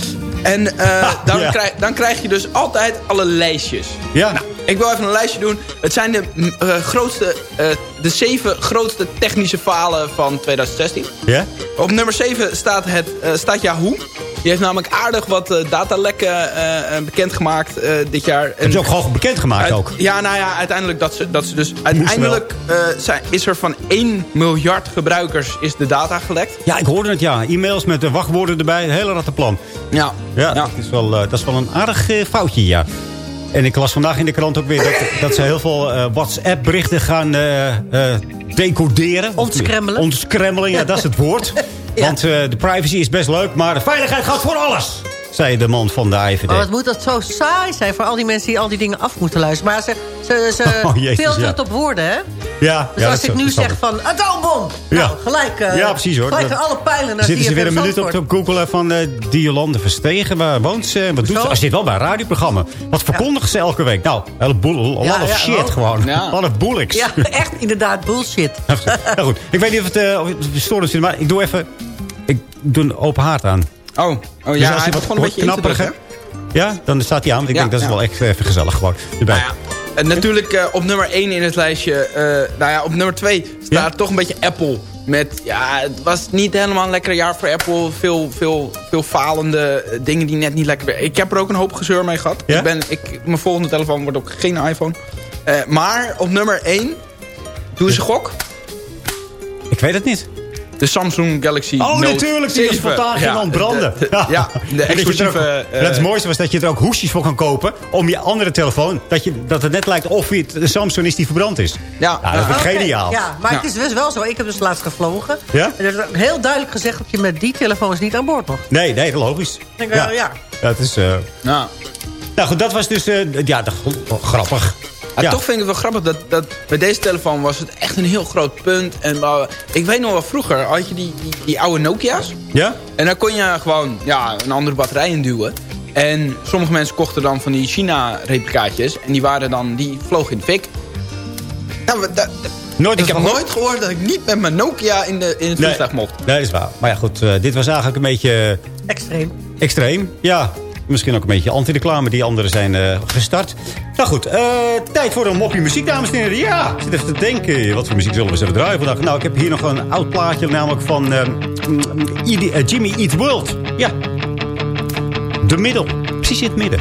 En eh, dan, ja. krijg, dan krijg je dus altijd alle lijstjes. Ja. Nou, ik wil even een lijstje doen. Het zijn de, eh, grootste, eh, de zeven grootste technische falen van 2016. Ja? Op nummer 7 staat, het, eh, staat Yahoo. Die heeft namelijk aardig wat datalekken bekendgemaakt dit jaar. En- Heb je ook gewoon bekendgemaakt ook? Ja, nou ja, uiteindelijk dat ze, dat ze dus... Uiteindelijk zijn, is er van 1 miljard gebruikers is de data gelekt. Ja, ik hoorde het, ja. E-mails met de wachtwoorden erbij. Een hele rattenplan. Ja. Ja, Dat, is wel, dat is wel een aardig foutje, ja. En ik las vandaag in de krant ook weer dat, dat ze heel veel eh, WhatsApp-berichten gaan eh, decoderen. Ontscrambelen. Ontscrambelen, ja, dat is het woord. Ja. Want de privacy is best leuk, maar de veiligheid gaat voor alles. Zei de man van de IVD. Maar wat moet dat zo saai zijn voor al die mensen die al die dingen af moeten luisteren. Maar ze, ze, ze Oh, jezus, filteren ja. het op woorden, hè? ja, Dus ja, als ik nu zeg van atoombom, Ja. nou, gelijk, eh, Ja, precies, hoor. gelijk Dat- alle pijlen naar Zitten ze weer een minuut op te googelen van eh die Jolande Verstegen. Waar woont ze? Wat doet Zo. ze? Als zit wel bij een radioprogramma. Wat verkondigen ze elke week? Nou, hele boel, a lot Ja, of ja, shit wel. gewoon. Ja. A lot of bullocks. Ja, echt inderdaad bullshit. nou goed, ik weet niet of het, eh of het storend is, maar ik doe even... Ik doe een open haard aan. Oh, oh Dus ja, als hij je wat gewoon een beetje knapperig Ja, dan staat hij aan. Want ik Ja, denk dat is ja. wel echt even gezellig gewoon. Erbij. Nou ja, en natuurlijk eh, op nummer 1 in het lijstje. eh, nou ja, op nummer 2 staat toch een beetje Apple. Met, ja, het was niet helemaal een lekker jaar voor Apple. Veel, veel, veel falende eh, dingen die net niet lekker werken. Ik heb er ook een hoop gezeur mee gehad. Ja? Ik ben, ik, mijn volgende telefoon wordt ook geen iPhone. Eh, maar op nummer 1, doe ze gok. Ik weet het niet. De Samsung Galaxy Oh, Note natuurlijk. Die is 7. spontaan het branden. de- de- ja, de dat exclusieve... ook- eh, dat het mooiste was dat je er ook hoesjes voor kan kopen. Om je andere telefoon. Dat, je, dat het net lijkt of het de Samsung is die verbrand is. ja, Ja, dat vind ik Oké, geniaal. Ja, maar Ja. het is dus wel zo. Ik heb dus laatst gevlogen. Ja? En er is ook heel duidelijk gezegd dat je met die telefoons niet aan boord mocht. Nee, nee, logisch. Ik denk, wel, ja. Ja, het is... eh, nou, Nou goed, dat was dus... eh, ja, de, oh, grappig. Ja, Ja. Toch vind ik het wel grappig dat, dat bij deze telefoon was het echt een heel groot punt. En uh, ik weet nog wel vroeger had je die, die, die oude Nokia's. Ja? En dan kon je gewoon ja, een andere batterij in duwen. En sommige mensen kochten dan van die China-replicaatjes. En die waren dan, die vlogen in de fik. Nou, dat- Nooit ik heb nooit gehoord dat ik niet met mijn Nokia in, de, in het Nee. vliegtuig mocht. Nee, dat is waar. Maar ja, goed. eh, dit was eigenlijk een beetje Extreem. extreem. Ja, misschien ook een beetje anti-reclame die anderen zijn eh, gestart. Nou goed, eh, tijd voor een moppie muziek, dames en heren. Ja, ik zit even te denken. Wat voor muziek zullen we zullen draaien vandaag? Nou, ik heb hier nog een oud plaatje, namelijk van eh, mm, eh, Jimmy Eat World. Ja. De middel. Precies in het midden.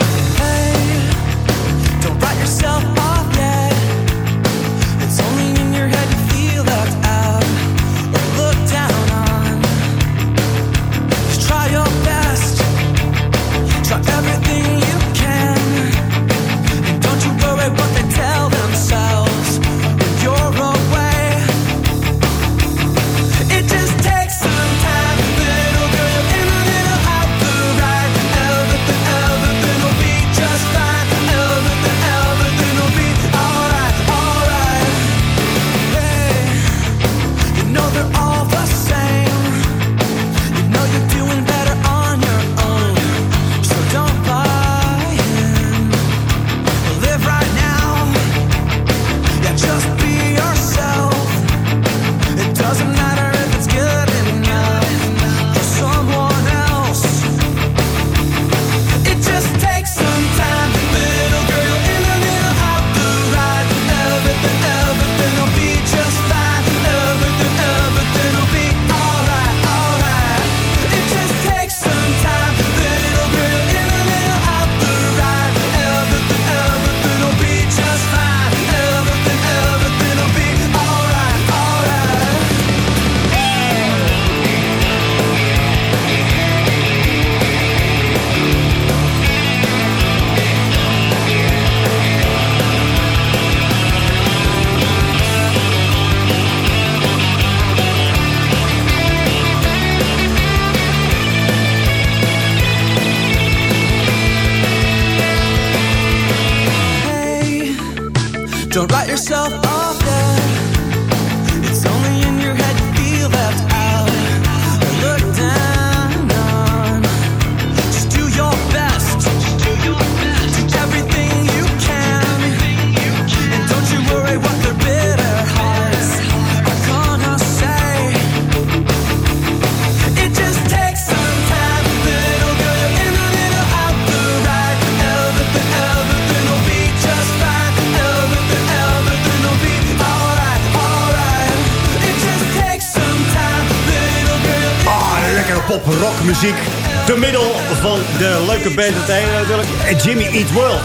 Jimmy Eat World.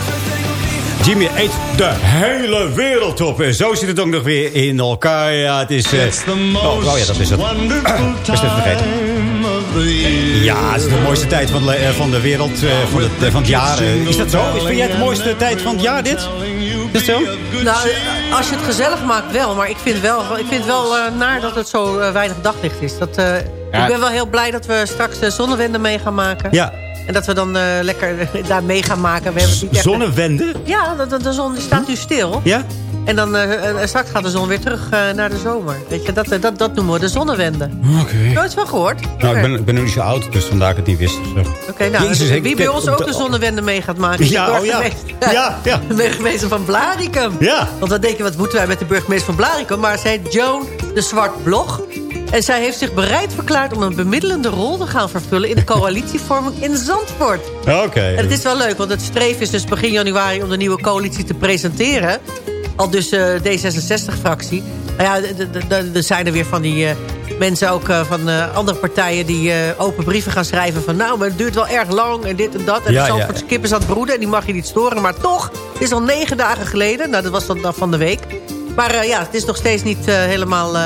Jimmy eet de hele wereld op. En zo zit het ook nog weer in elkaar. Ja, het is... eh, oh, oh ja, dat is het. Best even vergeten. Ja, het is de mooiste tijd van de, eh, van de wereld, eh, van, het, van het jaar. Is dat zo? Is, vind jij het mooiste tijd van het jaar, dit? Is dat zo? Nou, als je het gezellig maakt wel. Maar ik vind wel, ik vind wel eh, naar dat het zo weinig daglicht is. Dat, eh, Ik ben wel heel blij dat we straks de zonnewende mee gaan maken. Ja. En dat we dan eh, lekker daar mee gaan maken. We hebben het niet echt- Zonnewende? Ja, de, zon staat nu stil. Ja? En dan eh, eh, straks gaat de zon weer terug eh, naar de zomer. Weet je, dat, eh, dat, dat noemen we de zonnewende. Oké. Nooit van gehoord? Nou, ik ben, ik ben nu niet zo oud, dus vandaar ik het niet wist. Zo. Oké, nou, Jezus, ik- wie bij ons ook de zonnewende mee gaat maken... is Ja, de oh ja. Ja, ja. De burgemeester van Blaricum. Ja. Want dan denk je, wat moeten wij met de burgemeester van Blaricum? Maar zij Joan de Zwart Blog. En zij heeft zich bereid verklaard om een bemiddelende rol te gaan vervullen... in de coalitievorming in Zandvoort. Oké. En het is wel leuk, want het streven is dus begin januari... om de nieuwe coalitie te presenteren. Al dus de D66-fractie. Nou ja, er zijn er weer van die eh, mensen ook eh, van andere partijen... die open brieven gaan schrijven van... nou, maar het duurt wel erg lang en dit en dat. En Ja, de ja. Zandvoortse kip is aan het broeden en die mag je niet storen. Maar toch, het is al negen dagen geleden. Nou, dat was dan van de week. Maar ja, het is nog steeds niet helemaal...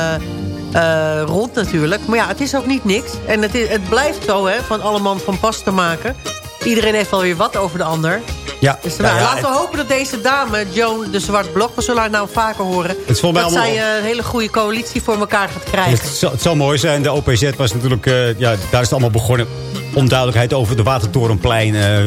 eh, rond natuurlijk. Maar ja, het is ook niet niks. En het, is, het blijft zo, hè, van alle man van pas te maken. Iedereen heeft alweer wat over de ander. Ja, Dus nou, ja, laten we het- hopen dat deze dame, Joan de Zwart Blok... we zullen haar nou vaker horen... dat zij eh, een hele goede coalitie voor elkaar gaat krijgen. Het zou mooi zijn. De OPZ was natuurlijk... eh, ja, daar is het allemaal begonnen. Onduidelijkheid over de Watertorenplein. eh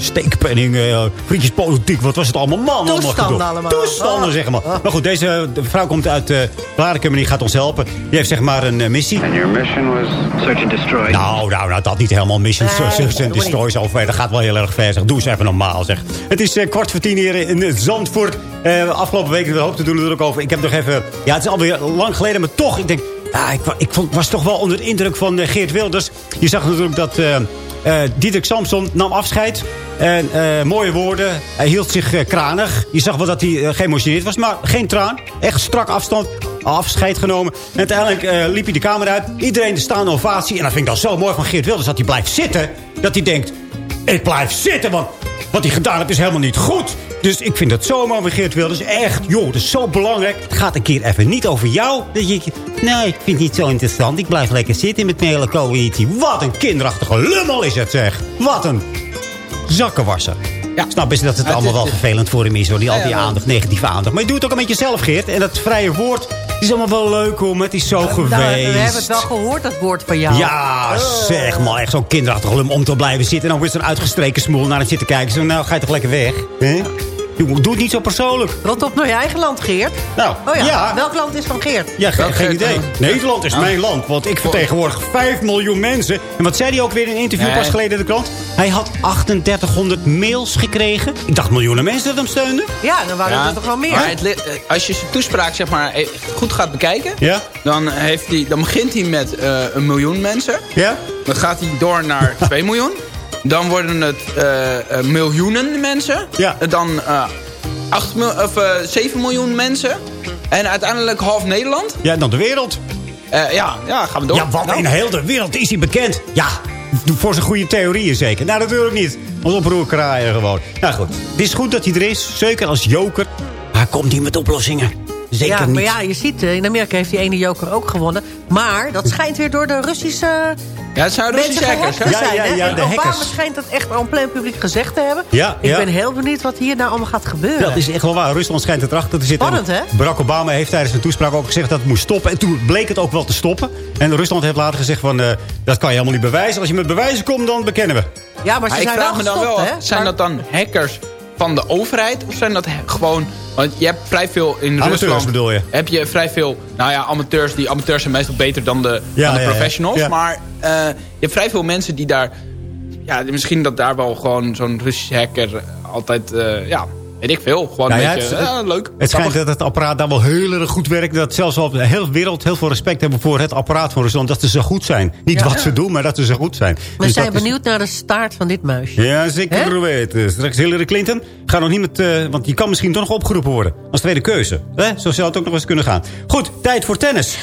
steekpenning, eh vriendjespolitiek. Wat was het allemaal? Man, Toestanden allemaal. Toestanden, zeg maar. Maar goed, deze de vrouw komt uit uh, Blarikum en die gaat ons helpen. Die heeft zeg maar een eh, missie. And your mission was Search and destroy. Nou, nou, nou, dat niet helemaal mission Nee, search and destroy zo ver. Dat gaat wel heel erg ver. Zeg. Doe eens even normaal, zeg. Het is eh, kwart voor tien hier in eh, Zandvoort. Eh, afgelopen week we hoop te doen natuurlijk over. Ik heb nog even... Ja, het is alweer lang geleden, maar toch. Ik denk... Ja, ik, wa- ik vond, was toch wel onder de indruk van eh, Geert Wilders. Je zag natuurlijk dat eh Diederik Samson nam afscheid. En mooie woorden. Hij hield zich kranig. Je zag wel dat hij geëmotioneerd was, maar geen traan. Echt strak afstand, afscheid genomen. En uiteindelijk eh, liep hij de kamer uit. Iedereen de staande ovatie. En dat vind ik dan zo mooi van Geert Wilders dat hij blijft zitten. Dat hij denkt, ik blijf zitten, want wat hij gedaan heeft is helemaal niet goed. Dus ik vind dat zo mooi van Geert Wilders. Echt, joh, dat is zo belangrijk. Het gaat een keer even niet over jou. Dat je, nee, ik vind het niet zo interessant. Ik blijf lekker zitten met mijn hele coalitie. Wat een kinderachtige lummel is het, zeg. Wat een zakkenwasser. Ja. Snap is dat het allemaal wel vervelend voor hem is. Hoor. Die, al die aandacht, negatieve aandacht. Maar je doet het ook een beetje zelf, Geert. En dat vrije woord is allemaal wel leuk, hoor. Het is zo geweest. Nou, we hebben het wel gehoord, dat woord van jou. Ja, zeg maar. Echt zo'n kinderachtig lum om te blijven zitten. En dan weer zo'n uitgestreken smoel naar het zitten kijken. Zo, nou, ga je toch lekker weg? Hè? Doe, doe het niet zo persoonlijk. Rot op naar je eigen land, Geert. Nou, Oh ja, ja. welk land is van Geert? Ja, ge- Welk geen Geert idee. dan? Nederland is Ja. mijn land. Want ik vertegenwoordig 5 miljoen mensen. En wat zei hij ook weer in een interview Nee. pas geleden in de krant? Hij had 3800 mails gekregen. Ik dacht miljoenen mensen dat hem steunden. Ja, dan waren Ja, er toch wel meer. Maar het eh, als je zijn toespraak zeg maar, eh, goed gaat bekijken... Ja? Dan, heeft hij, dan begint hij met eh, een miljoen mensen. Ja? Dan gaat hij door naar 2 miljoen. Dan worden het eh, eh, miljoenen mensen. Ja. Dan eh, acht mil- of, eh, 7 miljoen mensen. En uiteindelijk half Nederland. Ja, dan de wereld. Eh, ja, ja, gaan we door. Ja, wat Nou, in heel de wereld is hij bekend? Ja, voor zijn goede theorieën zeker. Nou, natuurlijk niet. Want oproerkraaien gewoon. Nou goed, het is goed dat hij er is. Zeker als joker. Maar komt hij met oplossingen? Zeker ja, niet. maar ja, je ziet, in Amerika heeft die ene joker ook gewonnen. Maar dat schijnt weer door de Russische Ja, hè? te Ja, zijn. ja, de En Obama hackers. schijnt dat echt aan plein publiek gezegd te hebben. Ja, Ik ja. ben heel benieuwd wat hier nou allemaal gaat gebeuren. Dat is echt wel waar. Rusland schijnt erachter te zitten. Spannend, En hè? Barack Obama heeft tijdens zijn toespraak ook gezegd dat het moest stoppen. En toen bleek het ook wel te stoppen. En Rusland heeft later gezegd van... eh, dat kan je helemaal niet bewijzen. Als je met bewijzen komt, dan bekennen we. Ja, maar ze ik zijn vraag wel me dan gestopt, wel, hè? zijn Maar- dat dan hackers van de overheid? Of zijn dat gewoon Want je hebt vrij veel in Amateurs Rusland... bedoel je? Heb je vrij veel, nou ja, amateurs. Die amateurs zijn meestal beter dan de, Ja, dan de ja, professionals. Ja. Maar eh, je hebt vrij veel mensen die daar... Ja, misschien dat daar wel gewoon zo'n Russische hacker altijd... eh, ja, weet ik veel. Gewoon Nou een ja, beetje, het- ja, leuk. Het schijnt dat het apparaat daar wel heel erg goed werkt. Dat zelfs al de hele wereld heel veel respect hebben voor het apparaat van Rusland. Dat ze zo goed zijn. Niet Ja. wat ze doen, maar dat ze zo goed zijn. We Dus zijn is- benieuwd naar de staart van dit muisje. Ja, zeker weten. Straks Hillary Clinton. Ga nog niet met... eh, want die kan misschien toch nog opgeroepen worden. Als tweede keuze. Hè? Zo zou het ook nog eens kunnen gaan. Goed, tijd voor tennis.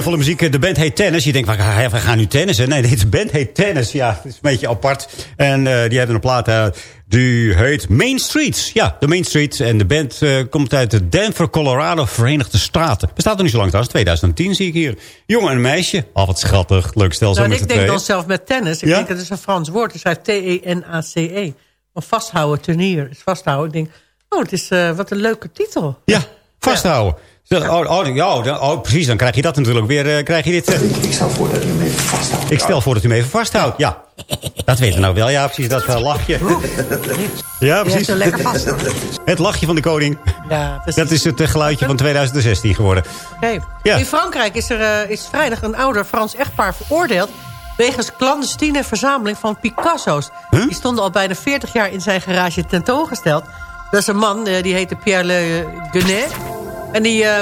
Sfeervolle muziek. De band heet Tennis. Je denkt, we gaan, we gaan nu tennissen. Nee, deze band heet Tennis. Ja, het is een beetje apart. En eh, die hebben een plaat uh, die heet Main Streets. Ja, de Main Streets. En de band uh, komt uit de Denver, Colorado, Verenigde Staten. Bestaat nog niet zo lang trouwens. 2010 zie ik hier. Jongen en meisje. Al oh, wat schattig. Leuk stel zo nou, met Ik denk dan zelf met tennis. Ik ja? denk, het is een Frans woord. Het schrijft T-E-N-A-C-E. -E. Een vasthouden, turnier. Is vasthouden. Ik denk, oh, het is wat een leuke titel. Ja, vasthouden. Ja. Oh, oh, ja, oh, precies, dan krijg je dat natuurlijk weer. Uh, krijg je dit, uh, ik, ik stel voor dat u hem even vasthoudt. Ik stel voor dat u hem even vasthoudt, ja. Dat weten we nou wel, ja, precies, dat uh, lachje. ja, precies. Zo lekker vast. Het lachje van de koning. Ja, dat is het geluidje van 2016 geworden. Okay. Ja. In Frankrijk is er is vrijdag een ouder Frans echtpaar veroordeeld... wegens clandestine verzameling van Picasso's. Huh? Die stonden al bijna 40 jaar in zijn garage tentoongesteld. Dat is een man, die heette Pierre Le Guenet... En die uh,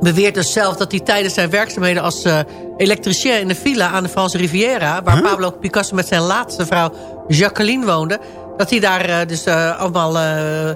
beweert dus zelf dat hij tijdens zijn werkzaamheden als uh, elektricien in de villa aan de Franse Riviera... waar huh? Pablo Picasso met zijn laatste vrouw Jacqueline woonde... Dat hij daar eh, dus eh, allemaal, eh,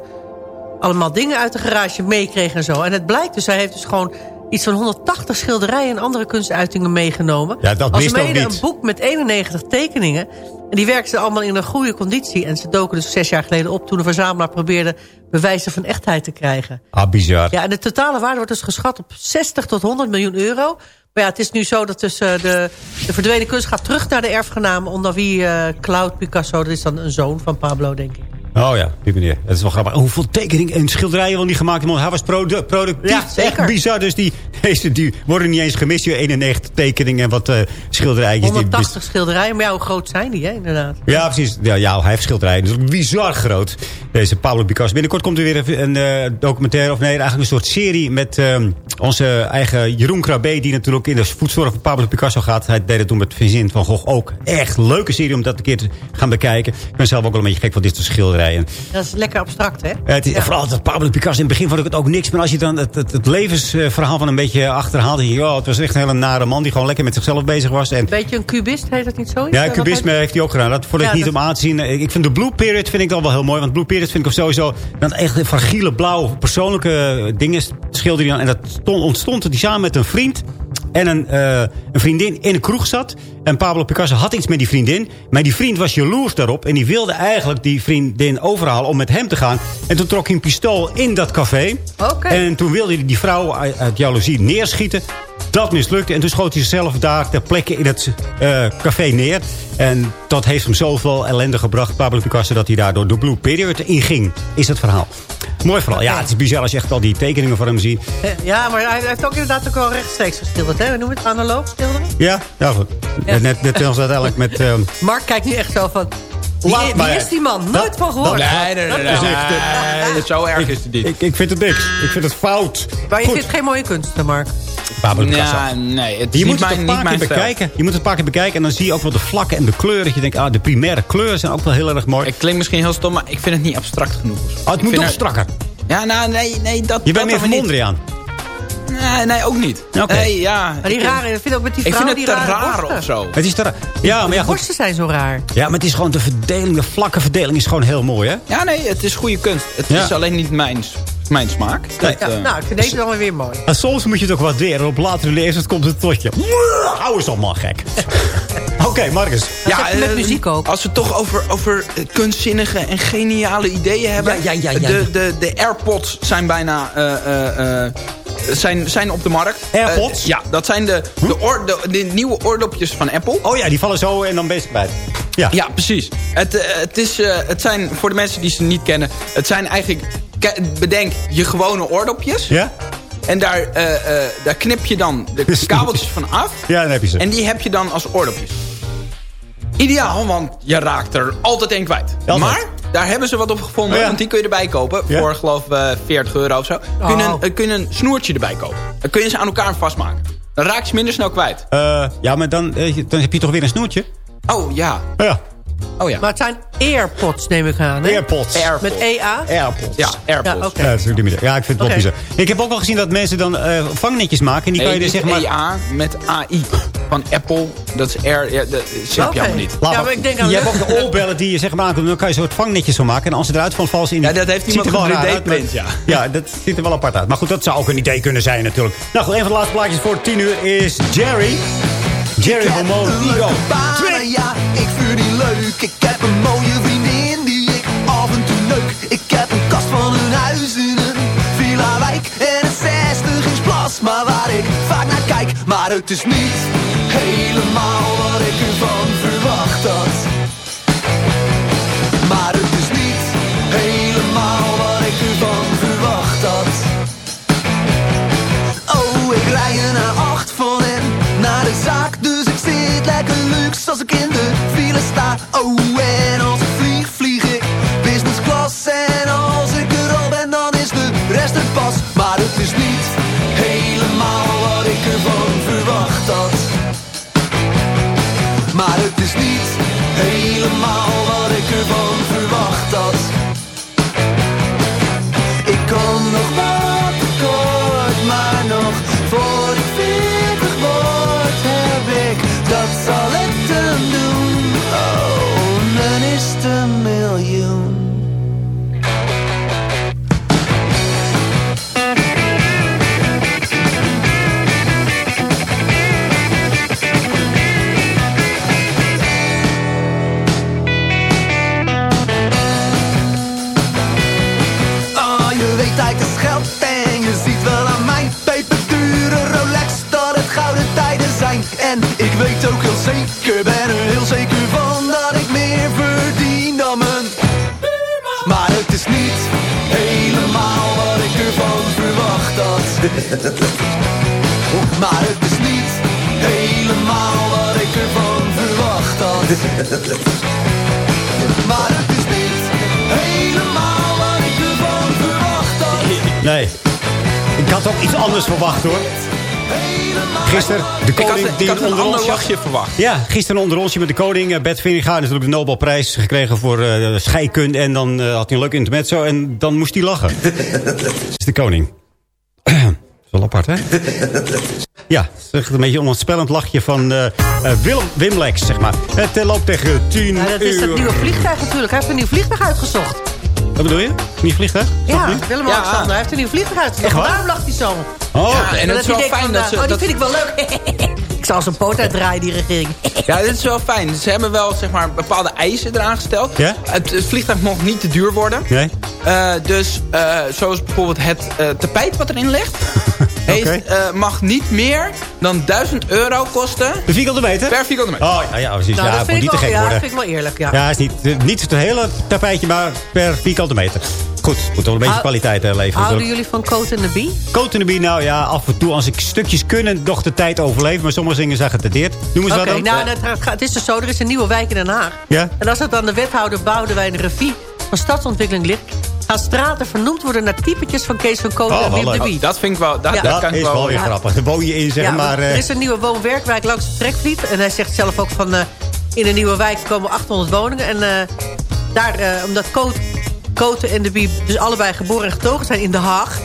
allemaal dingen uit de garage meekreeg en zo. En het blijkt dus, hij heeft dus gewoon iets van 180 schilderijen en andere kunstuitingen meegenomen. Ja, dat Als ook mede niet. een boek met 91 tekeningen. En die werkten allemaal in een goede conditie. En ze doken dus zes jaar geleden op toen de verzamelaar probeerde bewijzen van echtheid te krijgen. Ah, bizar. Ja, en de totale waarde wordt dus geschat op 60 tot 100 miljoen euro. Maar ja, het is nu zo dat dus, eh, de, de verdwenen kunst gaat terug naar de erfgenamen. Onder wie eh Cloud Picasso, dat is dan een zoon van Pablo, denk ik. Oh ja, die meneer. Dat is wel grappig. Hoeveel tekeningen en schilderijen wil die gemaakt hij was produ productief. Ja, zeker. Echt bizar. Dus die, deze, die worden niet eens gemist. Die 91 tekeningen en wat uh, schilderijtjes. Die- 180 schilderijen, maar ja, hoe groot zijn die, hè, inderdaad. Ja, precies. Ja, ja, hij heeft schilderijen. Dat is bizar groot. Deze Pablo Picasso. Binnenkort komt er weer een, eh, documentaire. Of nee, eigenlijk een soort serie met ehm, onze eigen Jeroen Krabbe. Die natuurlijk in de voetsporen van Pablo Picasso gaat. Hij deed het toen met Vincent van Gogh ook. Echt leuke serie om dat een keer te gaan bekijken. Ik ben zelf ook wel een beetje gek van dit soort schilderijen. Dat is lekker abstract, hè? Het Vooral dat Pablo Picasso. In het begin vond ik het ook niks. Maar als je dan het, het, het levensverhaal van een beetje achterhaalt. Dan denk je, oh, het was echt een hele nare man. Die gewoon lekker met zichzelf bezig was. En Beetje een kubist, heet dat niet zo? ja, cubisme heeft hij ook gedaan. Dat vond ik Ja, niet dat- om aan te zien. Ik vind de Blue Period vind ik dan wel heel mooi. Want Blue Period vind ik sowieso... Dat echt fragiele blauw persoonlijke dingen schilderde hij dan. En dat stond, ontstond hij samen met een vriend en een, eh, een vriendin in een kroeg zat. En Pablo Picasso had iets met die vriendin. Maar die vriend was jaloers daarop. En die wilde eigenlijk die vriendin overhalen om met hem te gaan. En toen trok hij een pistool in dat café. En toen wilde hij die vrouw uit, uit jaloezie neerschieten. Dat mislukte. En toen schoot hij zichzelf daar ter plekke in het eh, café neer. En dat heeft hem zoveel ellende gebracht, Pablo Picasso... dat hij daardoor de Blue Period inging. Is het verhaal. Mooi verhaal. Ja, het is bizar als je echt al die tekeningen van hem ziet. Eh, Ja, maar hij heeft ook inderdaad ook wel rechtstreeks geschilderd, hè? We noemen het analoog schilderen. Ja, ja goed. Ja. Net, net als uiteindelijk met... ehm, Mark kijkt nu echt zo van... Wie, maar. is die man? Nooit van gehoord. Nee, nee, nee. nee, Dat is nee, echt, nee, zo erg is het niet. ik, ik vind het niks. Ik vind het fout. Maar je Goed. vindt geen mooie kunsten, Mark. Pablo Picasso. Ja, nee, het is Je moet niet het mijn, een niet paar keer bekijken. Je moet het een paar keer bekijken. En dan zie je ook wel de vlakken en de kleuren. Dat je denkt, ah, de primaire kleuren zijn ook wel heel erg mooi. Ik klink misschien heel stom, maar ik vind het niet abstract genoeg. Oh, het Ik moet nog er- strakker. Ja, nou, nee, nee, dat Je bent meer van Mondriaan. Nee, nee, ook niet. Oké. Nee, ja. Maar die ik, rare, ik vind ook met die ik vrouw vind het die te rare raar borsten. of zo. Het is te raar. Ja, maar ja, goed. borsten zijn zo raar. Ja, maar het is gewoon de verdeling, de vlakke verdeling is gewoon heel mooi, hè? Ja, nee, het is goede kunst. Het Ja. is alleen niet mijn, mijn smaak. Nee. Dat, Ja, eh, nou, ik vind deze dan weer mooi. En soms moet je het ook waarderen. Op latere leeftijd komt het tot je. Hou eens allemaal gek. Oké, Marcus. Ja, met eh, muziek ook. Als we het toch over, over eh, kunstzinnige en geniale ideeën hebben. Ja, ja, ja, ja, de, ja. De, de AirPods zijn bijna... eh, eh, eh, zijn, zijn op de markt. AirPods? Ja, dat zijn de, de, oor, de, de nieuwe oordopjes van Apple. Oh ja, die vallen zo en dan bezig bij. Ja. Ja, precies. Het, het, is, eh, het zijn, voor de mensen die ze niet kennen... het zijn eigenlijk, bedenk, je gewone oordopjes. Ja? En daar, eh, eh, daar knip je dan de kabeltjes van af. Ja, dan heb je ze. En die heb je dan als oordopjes. Ideaal, want je raakt er altijd één kwijt. Altijd. Maar daar hebben ze wat op gevonden. Oh ja. Want die kun je erbij kopen. Ja. Voor geloof ik 40 euro of zo. Kun, je Oh. een, eh, kun je een snoertje erbij kopen. Dan kun je ze aan elkaar vastmaken. Dan raak je ze minder snel kwijt. Eh, ja, maar dan, eh, dan heb je toch weer een snoertje? Oh ja. Ja. Oh ja. Maar het zijn AirPods, neem ik aan. Hè? Airpods. Airpods. Met EA? Airpods. Ja, AirPods. Ja, oké. Ja, dat is ook niet meer. Ja, ik vind het wel bizar. Ik heb ook wel gezien dat mensen dan eh, vangnetjes maken. En die kan je Nee, dus zeg maar... EA met AI. Van Apple. Dat is Air. Ja, dat snap Oké. je allemaal niet. Laat Ja, maar ik denk aan je hebt ook de oorbellen die je zeg maar aankomt. Dan kan je zo het vangnetjes zo maken. En als ze eruit vallen, vallen in. Ja, dat heeft iemand wel raar uit, 3D-print, maar- ja. Ja, dat ziet er wel apart uit. Maar goed, dat zou ook een idee kunnen zijn natuurlijk. Nou goed, een van de laatste plaatjes voor 10 uur is Jerry. Jerry Homo Digo. Banen, ja, ik vind die leuk. Ik heb een mooie vriendin die ik af en toe leuk. Ik heb een kast van een huis in een villa wijk. En een 60 inch plasma waar ik vaak naar kijk. Maar het is niet helemaal wat ik ervan verwacht had. Het is niet Maar het is niet helemaal wat ik ervan verwacht had. Maar het is niet helemaal wat ik ervan verwacht had. Nee. Ik had ook iets anders verwacht hoor. Gisteren, de Ik had, koning ik die had een onder ander ons... lachje verwacht. Ja, gisteren een onderonsje met de koning. eh, Bert is natuurlijk de Nobelprijs gekregen voor eh scheikunde. En dan eh, had hij een leuk intermezzo en dan moest hij lachen. Dat is de koning. Dat wel apart, hè? Ja, het is echt een beetje een ontspellend lachje van eh, eh, Willem, Wim Lex, zeg maar. Het eh, loopt tegen 10 Ja, dat is uur. het nieuwe vliegtuig natuurlijk. Hij heeft een nieuw vliegtuig uitgezocht. Wat bedoel je? Niet vliegtuig? Ja? Willem-Alexander. Hij heeft een nieuw vliegtuig uitgezocht. Echt waar? Daarom lacht hij zo. Oh, Ja, en het is wel fijn van, dat ze... Oh, die dat- vind ik wel leuk. ik zal zijn poot uitdraaien, die regering. Ja, dit is wel fijn. Ze hebben wel zeg maar, bepaalde eisen eraan gesteld. Ja? Het, het vliegtuig mocht niet te duur worden. Nee? Eh, dus eh, zoals bijvoorbeeld het eh, tapijt wat erin ligt... heeft, eh, mag niet meer dan 1000 euro kosten De vierkante meter? per vierkante meter. Oh, ja, ja precies. Nou, ja, dat vind niet ik te wel, gek ja, worden. vind ik wel eerlijk, ja. Ja, is niet, niet het hele tapijtje, maar per vierkante meter. Goed, moet wel een beetje Hou- kwaliteit eh, leveren. Houden jullie van Coat and the Bee? Coat in the Bee, nou ja, af en toe als ik stukjes kunnen nog de tijd overleven. Maar sommige dingen zijn gedateerd. Noem eens Oké, wat dan. nou, het, gaat- het is dus zo, er is een nieuwe wijk in Den Haag. Ja? En als het aan de wethouder Boudewijn Revie van Stadsontwikkeling ligt... gaan straten vernoemd worden naar typetjes van Kees van Oh, en Wim de. Bie. Dat vind ik wel... Dat, Ja. dat dat kan is wel... weer ja. grappig. Daar woon je in, zeg Ja, maar. er eh, is een nieuwe woon-werkwijk langs de Trekvliet. En hij zegt zelf ook van... eh, in een nieuwe wijk komen 800 woningen. En eh, daar, eh, omdat Coat, Cote en de Bie dus allebei geboren en getogen zijn in Den Haag...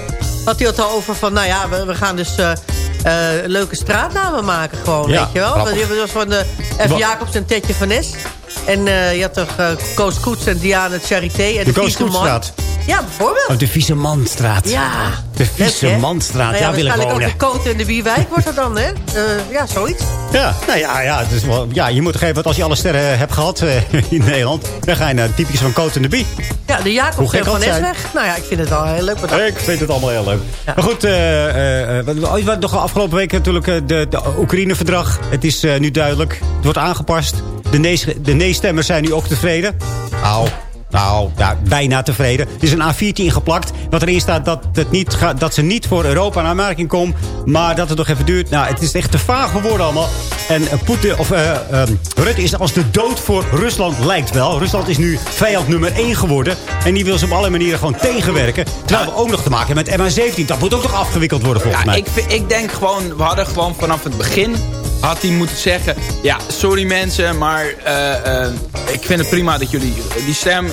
had hij het al over van... Nou ja, we, we gaan dus... leuke straatnamen maken gewoon, Ja, weet je wel. grappig. Die hebben dus van de F. Jacobs en Tetje van Nes. En eh, je had toch Koos Koets en Diane Charité. En De Koos Vieze Man. Ja, bijvoorbeeld. Oh, de Vieze Manstraat. Ja. De Vieze Leuk? Manstraat, Nou ja, wil ik waarschijnlijk wonen. ook de Cote en de Biewijk wordt er dan, hè? Eh, ja, zoiets. Ja, nou ja, ja, het is wel, ja, je moet toch even, want als je alle sterren hebt gehad eh, in Nederland, dan ga je naar typisch van Coat in the Bee. Ja, de Hoe Jacobs gek en had Van? Esweg. Nou ja, ik vind het wel heel leuk. Wat Ik vind het allemaal heel leuk. Maar goed, eh, eh, eh, wat- wat wat nog afgelopen week natuurlijk eh, de, de Oekraïne-verdrag. Het is eh, nu duidelijk. Het wordt aangepast. De nee- de nee-stemmers zijn nu ook tevreden. Nou, nou ja, bijna tevreden. Er is een A14 geplakt. Wat erin staat dat, het niet dat ze niet voor Europa in aanmerking komen. Maar dat het nog even duurt. Nou, het is echt te vage woorden allemaal. En eh, Poetin, of eh, ehm, Rutte is als de dood voor Rusland lijkt wel. Rusland is nu vijand nummer 1 geworden. En die wil ze op alle manieren gewoon tegenwerken. Terwijl we ook nog te maken hebben met MH17. Dat moet ook nog afgewikkeld worden volgens Ja, mij. ik, ik denk gewoon, we hadden gewoon vanaf het begin... had hij moeten zeggen... ja, sorry mensen, maar eh, eh, ik vind het prima dat jullie die stem... eh,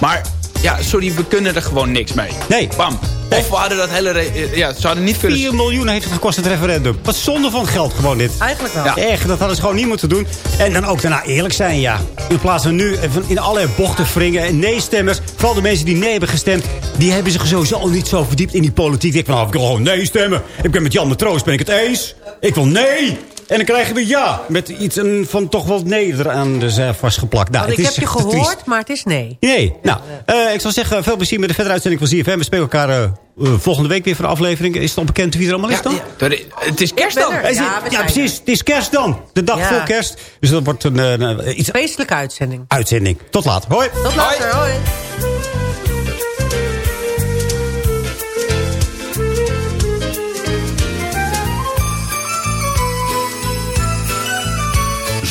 maar ja, sorry, we kunnen er gewoon niks mee. Nee. Bam. Of we hadden dat hele... ja, ze hadden niet kunnen... 4 miljoen heeft het gekost het referendum. Wat zonde van geld gewoon dit. Eigenlijk wel. Ja. Echt, dat hadden ze gewoon niet moeten doen. En dan ook daarna eerlijk zijn, ja. In plaats van nu even in allerlei bochten wringen. En nee-stemmers, vooral de mensen die nee hebben gestemd... die hebben zich sowieso niet zo verdiept in die politiek. Ik van, nou, ik wil gewoon nee stemmen. Ik ben met Jan de Troost, ben ik het eens? Ik wil nee! En dan krijgen we ja. Met iets een, van toch wel nee eraan dus, eh, vastgeplakt. Nou, Want ik het heb is je gehoord, maar het is nee. Nee. Nou, eh, ik zal zeggen, veel plezier met de verdere uitzending van ZFM. We spelen elkaar eh, eh, volgende week weer voor de aflevering. Is het al bekend wie er allemaal is dan? Ja, ja, het is kerst dan. Er. Is Ja, precies. Het is kerst dan. De dag Ja. voor kerst. Dus dat wordt een, eh, een iets Feestelijke uitzending. uitzending. Tot later. Hoi. Tot later, hoi.